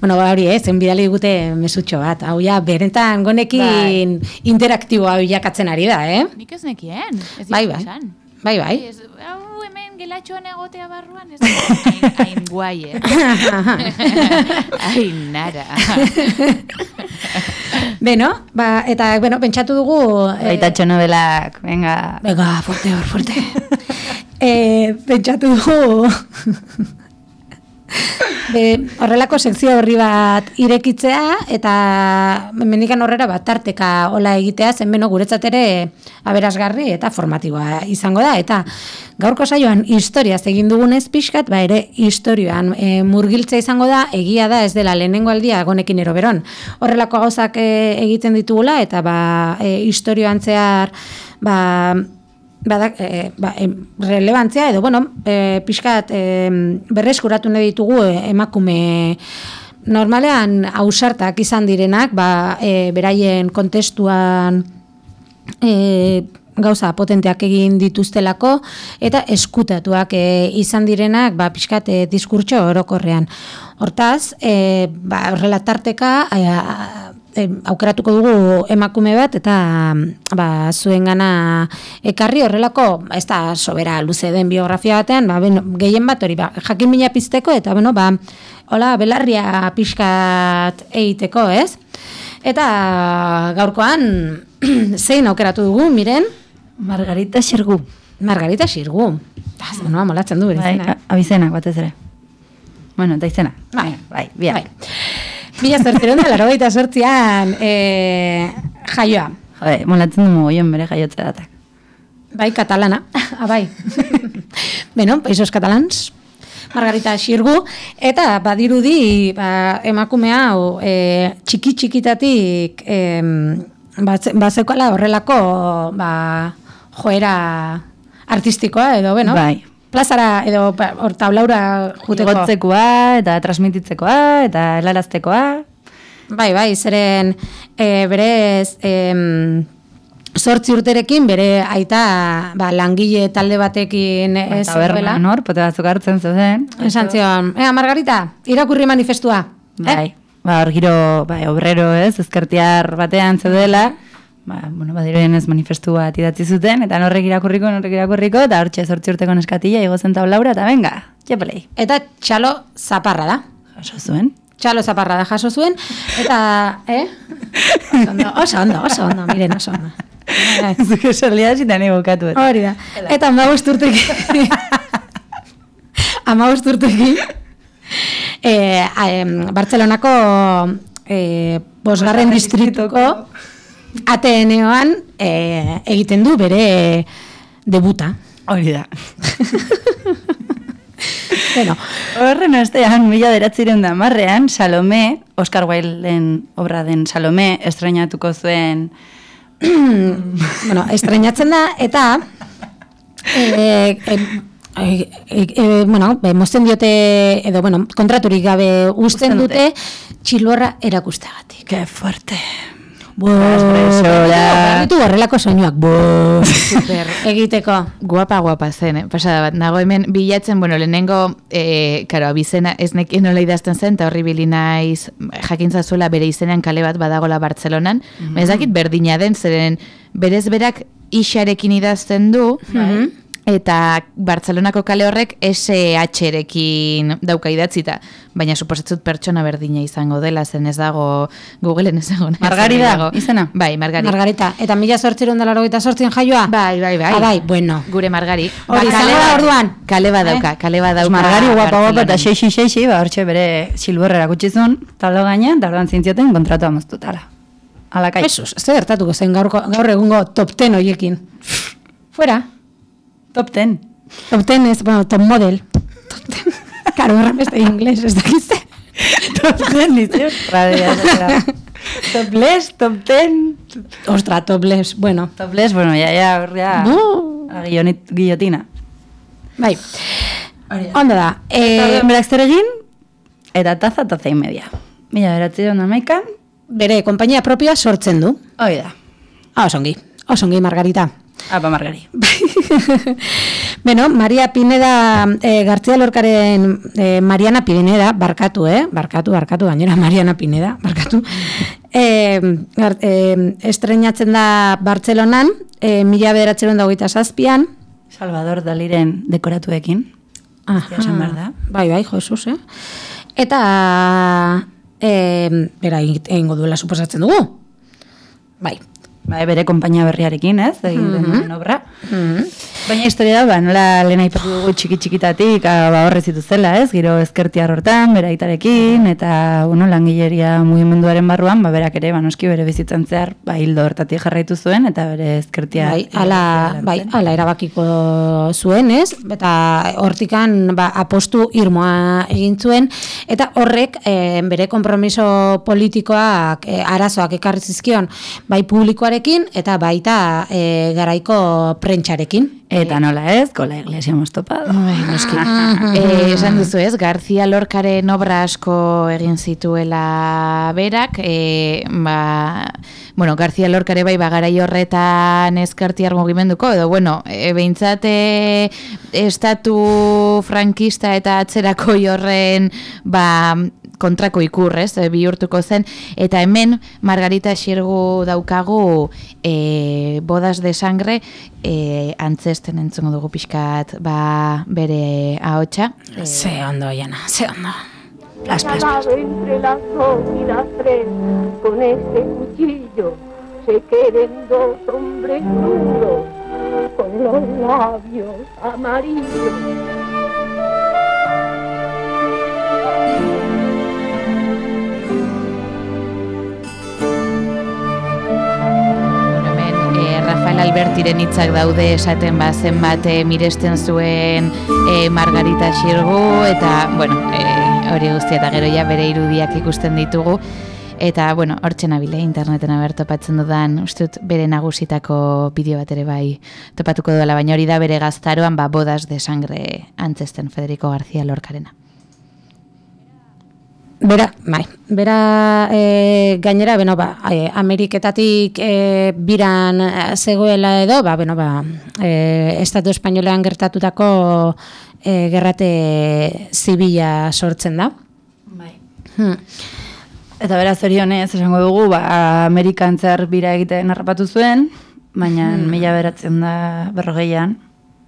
bueno, ba, hori ez, bidali gute mesutxo bat, hau ja, berentan gonekin interaktiboa bilakatzen ari da, eh? Nik ez nekien. Ez Bai, bai. esan. Bai, bai. Ez, hau hemen gelatxoan egotea barruan, ez da hain, guai, eh? Hain nara. Beno, ba, eta, bueno, pentsatu dugu... eh, Baita txonobelak, venga. Venga, fuerte hor, fuerte. eh, pentsatu dugu... Be, horrelako sekzio horri bat irekitzea eta mendikan horrera bat tarteka hola egitea zen beno guretzat ere aberasgarri eta formatiboa izango da. Eta gaurko saioan historiaz egin dugunez pixkat ba ere historioan e, murgiltza izango da egia da ez dela lehenengo aldia gonekin eroberon horrelako gauzak e, egiten ditugula eta ba e, historioan zehar ba badak, e, ba, em, relevantzia edo, bueno, e, pixkat e, berreskuratu nahi ditugu e, emakume normalean ausartak izan direnak, ba, e, beraien kontestuan e, gauza potenteak egin dituztelako eta eskutatuak e, izan direnak ba, pixkat e, diskurtso orokorrean. Hortaz, e, ba, horrela tarteka e, e, aukeratuko dugu emakume bat eta ba, zuen gana ekarri horrelako, ez da sobera luze den biografia batean, ba, beno, gehien bat hori, ba, jakin mina pizteko eta beno, ba, hola, belarria pixkat egiteko, ez? Eta gaurkoan zein aukeratu dugu, miren? Margarita Xergu. Margarita Xirgu. Ah, bueno, molatzen du bere Bai, izena. abizenak batez ere. Bueno, eta izena. Bai. Bai, biak. Bai. Mila zortziron da, laro gaita sortzian e, jaioa. Jode, molatzen du mogoion bere jaiotze datak. Bai, katalana. ah, bai. Beno, paísos catalans. Margarita Xirgu, eta badirudi ba, emakume hau e, txiki txikitatik e, bazekala horrelako ba, joera artistikoa edo, bueno, Bai. Plazara edo ba, hor tablaura juteko. Igotzekoa, eta transmititzekoa, eta helaraztekoa. Bai, bai, zeren e, berez em, sortzi urterekin bere aita ba, langile talde batekin ez Taberna nor, pote batzuk hartzen zeuden. Esan zion, ea, Margarita, irakurri manifestua. Bai, Eh? ba, hor giro, bai, obrero ez, ezkertiar batean zeudela, ba, bueno, badiroen ez manifestu bat idatzi zuten, eta norrek irakurriko, norrek irakurriko, eta hortxe sortzi urteko neskatila, igozen tablaura, eta venga, jeplei. Eta txalo zaparra da. Oso zuen. txalo zaparra da jaso zuen, eta, eh? Oso ondo, oso ondo, oso ondo, miren, oso ondo. Eh, Zuke solia zitan egokatu. Hori da. Eta amabost urtekin. amabost urtekin. E, Bartzelonako e, bosgarren distrituko Ateneoan e, egiten du bere debuta. Hori da. Bueno, Horren ostean, mila deratziren da marrean, Salome, Oscar Wilden obra den Salome, estrenatuko zuen bueno, estrenatzen da, eta e, e, e, e, e, bueno, mozten diote, edo, bueno, kontraturik gabe Uzten dute. dute, txilorra erakusteagatik. Que fuerte. Bo, Espresora. ditu horrelako soinuak, Super. egiteko. Guapa, guapa zen, eh? pasada bat. Nago hemen bilatzen, bueno, lehenengo, e, karo, abizena ez nekien nola idazten zen, eta horri bili naiz, jakintza zuela bere izenean kale bat badagola Bartzelonan. Mm Ez dakit berdina den, zeren berez berak isarekin idazten du, eta Bartzelonako kale horrek SH-rekin dauka idatzita, baina suposatzut pertsona berdina izango dela, zen ez dago Googleen ez dago. Margarida, dago. izena? Bai, Margari. Margarita, eta mila sortziron da larogeita sortzien jaioa? Bai, bai, bai. Ah, bai, bueno. Gure Margari. Hori Ba, kale bat- orduan? Kale bat dauka, kale bat dauka. Margari guapa guapa eta seixi seixi, ba, hortxe bere silborrera kutsizun, taldo gainean, da orduan zintzioten kontratu amoztutara. Alakai. Jesus, ez gertatuko zen gaurko, gaur egungo top 10 hoiekin. Fuera. Top 10. Top 10 ez, bueno, top model. Top 10. Karo, erran beste inglés, ez dakizte. top 10, dizu. Radio, top les, top 10. Ostra, topless, bueno. Top les, bueno, ya, ya, horria. Bu. Guillonit, guillotina. Bai. Ondo da. Eh, berak zer egin, eta taza, taza y media. Mila beratziron da maikan, bere konpainia propioa sortzen du. hoi da. Ah, osongi. Osongi, Margarita. Apa Margari. Beno, Maria Pineda, eh, Gartzia Lorkaren eh, Mariana Pineda, barkatu, eh? Barkatu, barkatu, gainera Mariana Pineda, barkatu. Eh, gar, eh, estrenatzen da Bartzelonan, eh, mila bederatzen da hogeita zazpian. Salvador Daliren dekoratuekin. Aha. behar da. Bai, bai, Jesus, eh? Eta, eh, bera, egingo duela suposatzen dugu. Bai. Bai, bere konpainia berriarekin, ez? Egiten duen obra. Mhm. Baina historia da, ba, nola lehen aipatu dugu txiki txikitatik, ah, ba, horrez zituzela, ez? Giro ezkertiar hortan, bere aitarekin, eta, bueno, langileria mugimenduaren barruan, ba, berak ere, ba, noski bere bizitzan zehar, ba, hildo hortatik jarraitu zuen, eta bere ezkertia... Bai, ala, bai, ala erabakiko zuen, ez? Eta hortikan ba, apostu irmoa egin zuen, eta horrek eh, bere konpromiso politikoak eh, arazoak ekarri zizkion, bai publikoarekin eta baita eh, garaiko prentxarekin. Eta nola ez, kola iglesia mostopado. Bai, noski. eh, esan duzu ez, Garzia Lorkaren obra asko egin zituela berak, eh, ba, bueno, Garzia Lorkare bai bagarai horretan ezkertiar mugimenduko, edo bueno, e, eh, estatu frankista eta atzerako horren ba, kontrako ikurrez, e, bihurtuko zen, eta hemen Margarita Xirgu daukagu e, bodas de sangre e, antzesten entzungo dugu pixkat ba, bere ahotsa. E, Ze ondo, Jana, ze ondo. Plas, plas, plas. clavado entre las dos y las tres con este cuchillo se queden dos hombres crudos con los labios amarillos. Rafael Albertiren hitzak daude esaten ba zenbat e, miresten zuen e, Margarita Xirgu eta bueno, e, hori guztia eta gero ja bere irudiak ikusten ditugu eta bueno, hortxe nabile interneten aber topatzen dudan, uste dut bere nagusitako bideo bat ere bai topatuko duela, baina hori da bere gaztaroan ba bodas de sangre antzesten Federico García Lorcarena. Bera, bai, bera e, gainera, beno, ba, e, Ameriketatik e, biran zegoela edo, ba, beno, ba, e, Estatu Espainolean gertatutako e, gerrate zibila sortzen da. Bai. Hmm. Eta beraz zorionez, esango dugu, ba, Amerikan zer bira egiten harrapatu zuen, baina mila beratzen da berrogeian,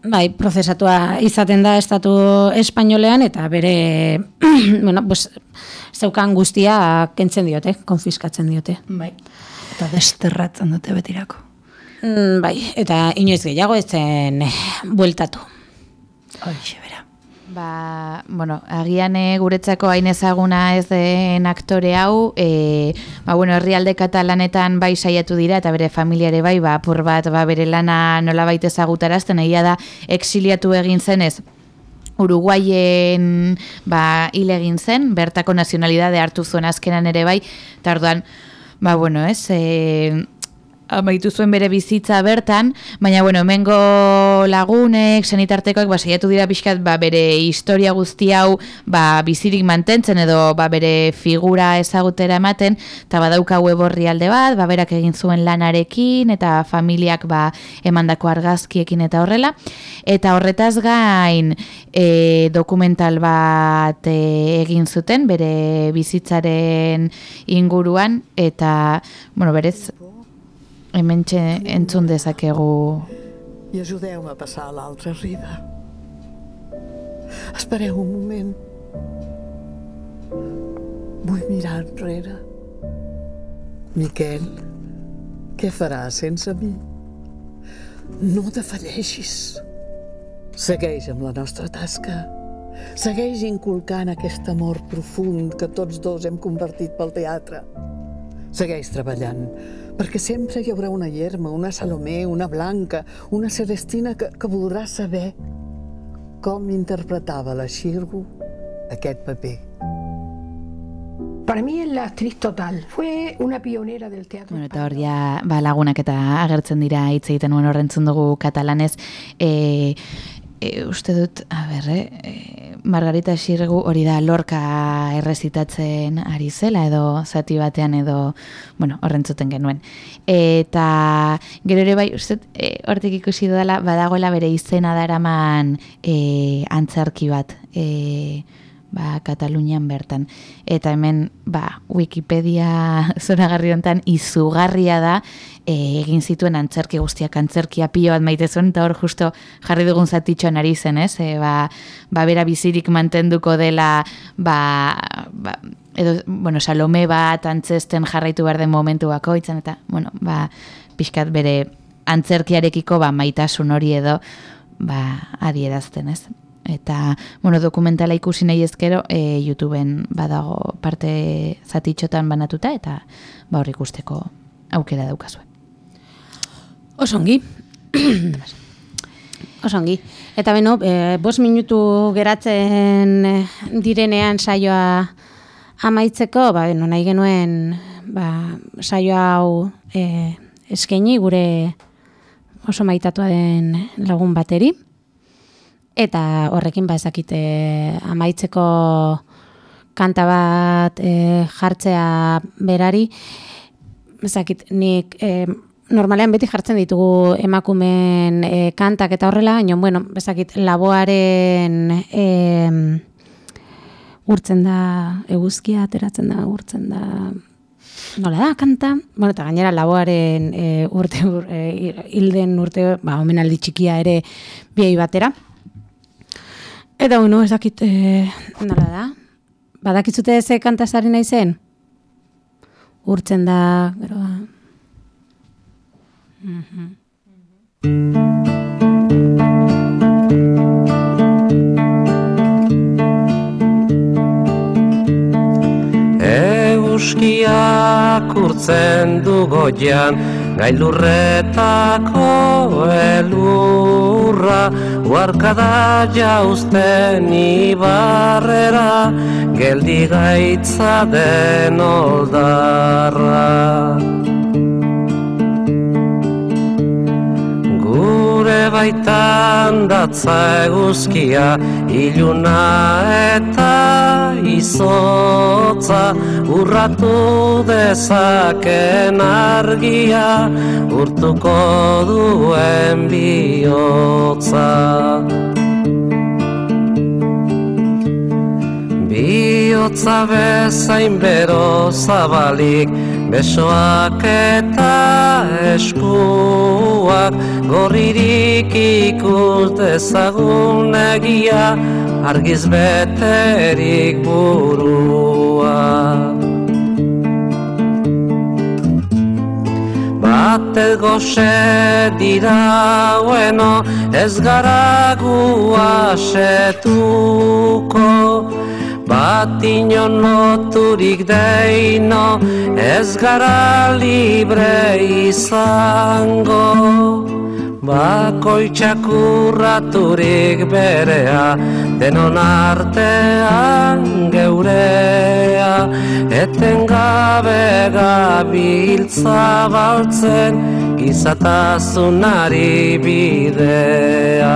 bai, prozesatua izaten da estatu espainolean eta bere, bueno, pues, zeukan guztia kentzen diote, konfiskatzen diote. Bai. Eta desterratzen dute betirako. Mm, bai, eta inoiz gehiago ez zen bueltatu. Hoxe, bera. Ba, bueno, agian eh, guretzako hain ezaguna ez den aktore hau, e, ba, bueno, herrialde katalanetan bai saiatu dira, eta bere familiare bai, ba, apur bat, ba, bere lana nola baita ezagutarazten, egia da, exiliatu egin zenez, Uruguaien ba, hil egin zen, bertako nazionalidade hartu zuen azkenan ere bai, eta orduan, ba, bueno, ez, e, amaitu zuen bere bizitza bertan, baina bueno, hemengo lagunek, senitartekoek ba saiatu dira pixkat ba, bere historia guzti hau ba, bizirik mantentzen edo ba, bere figura ezagutera ematen, eta badauka web orrialde bat, ba, berak egin zuen lanarekin eta familiak ba, emandako argazkiekin eta horrela. Eta horretaz gain e, dokumental bat e, egin zuten bere bizitzaren inguruan eta bueno, berez hementxe entzun dezakegu i ajudeu-me a passar a l'altra riba. Espereu un moment. Vull mirar enrere. Miquel, què faràs sense mi? No defalleixis. Segueix amb la nostra tasca. Segueix inculcant aquest amor profund que tots dos hem convertit pel teatre. Segueix treballant, perquè sempre hi haurà una Yerma, una Salomé, una Blanca, una Celestina que, que voldrà saber com interpretava la Xirgu aquest paper. Para mí es la actriz total. Fue una pionera del teatro. Bueno, eta hor ja, ba, lagunak eta agertzen dira hitz egiten nuen horrentzun dugu katalanez. E, e, uste dut, a ber, eh, e, Margarita Xirgu hori da lorka errezitatzen ari zela edo zati batean edo, bueno, horrentzuten genuen. Eta gero ere bai, uste, e, hortik ikusi dudala, badagoela bere izena daraman e, antzarki bat, e, ba, Katalunian bertan. Eta hemen, ba, Wikipedia zoragarri hontan izugarria da, e, egin zituen antzerki guztiak antzerkia pilo bat maite zuen, eta hor justo jarri dugun zatitxoan ari zen, ez? E, ba, ba, bera bizirik mantenduko dela, ba, ba, edo, bueno, Salome bat antzesten jarraitu behar den momentu bakoitzan, eta, bueno, ba, pixkat bere antzerkiarekiko ba, maitasun hori edo ba, adierazten, ez? Eta, bueno, dokumentala ikusi nahi ezkero, e, YouTubeen badago parte zatitxotan banatuta, eta ba hor ikusteko aukera daukazue. Osongi. Osongi. Eta beno, e, bos minutu geratzen eh, direnean saioa amaitzeko, ba, beno, nahi genuen ba, saio hau e, eskaini gure oso maitatua den lagun bateri. Eta horrekin ba ezakite amaitzeko kanta bat e, jartzea berari. Ezakit, nik e, normalean beti jartzen ditugu emakumen e, kantak eta horrela, baina, bueno, ezakit, laboaren e, urtzen da eguzkia, ateratzen da, urtzen da, nola da, kanta, bueno, eta gainera laboaren e, urte, ur, e, hilden urte, ba, omenaldi txikia ere biei batera. Eta uno, ezakit, e, nola da, badakitzute ze kanta zari nahi zen? Urtzen da, gero, ba. Mhm. Euskiak urtzen du goian, gailurretako elurra, uarkada jauzten ibarrera, geldi gaitza den oldarra. Gure baitan datza eguzkia, iluna eta izotza, urratu dezaken argia, urtuko duen bihotza. Bi Biotza bezain bero zabalik Besoak eta eskuak Gorririk ikus dezagun egia Argiz beterik burua. Batez goxe dira bueno, ez gara gu asetuko Bat inon loturik deino, ez gara libre izango Bakoitzak urraturik berea, denon artean geurea, eten gabe gabiltza baltzen, gizatasunari bidea.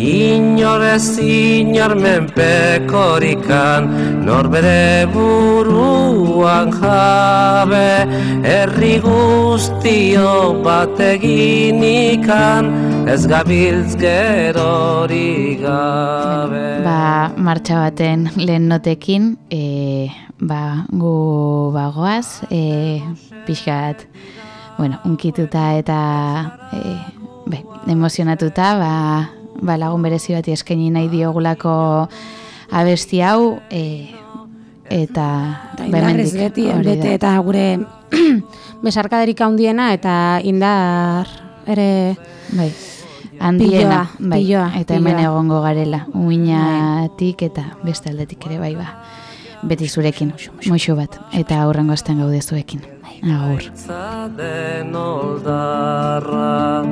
Inor ez inor menpekorikan, nor bere buruan jabe, herri guztio bat eginikan, ez gabiltz gerori gabe. Ba, martxa baten lehen notekin, e, ba, gu bagoaz, e, pixkat, bueno, unkituta eta e, be, emozionatuta, ba, ba, lagun berezi bati eskaini nahi diogulako abesti hau, e, eta, Eta ba, beti, bete eta gure besarkaderik handiena eta indar ere Bai. Handiena, bai, piloa, eta hemen piloa. egongo garela, uinatik eta beste aldetik ere bai ba. Beti zurekin, muixu bat, eta aurrengo astean gaude zuekin. Agur. den oldarra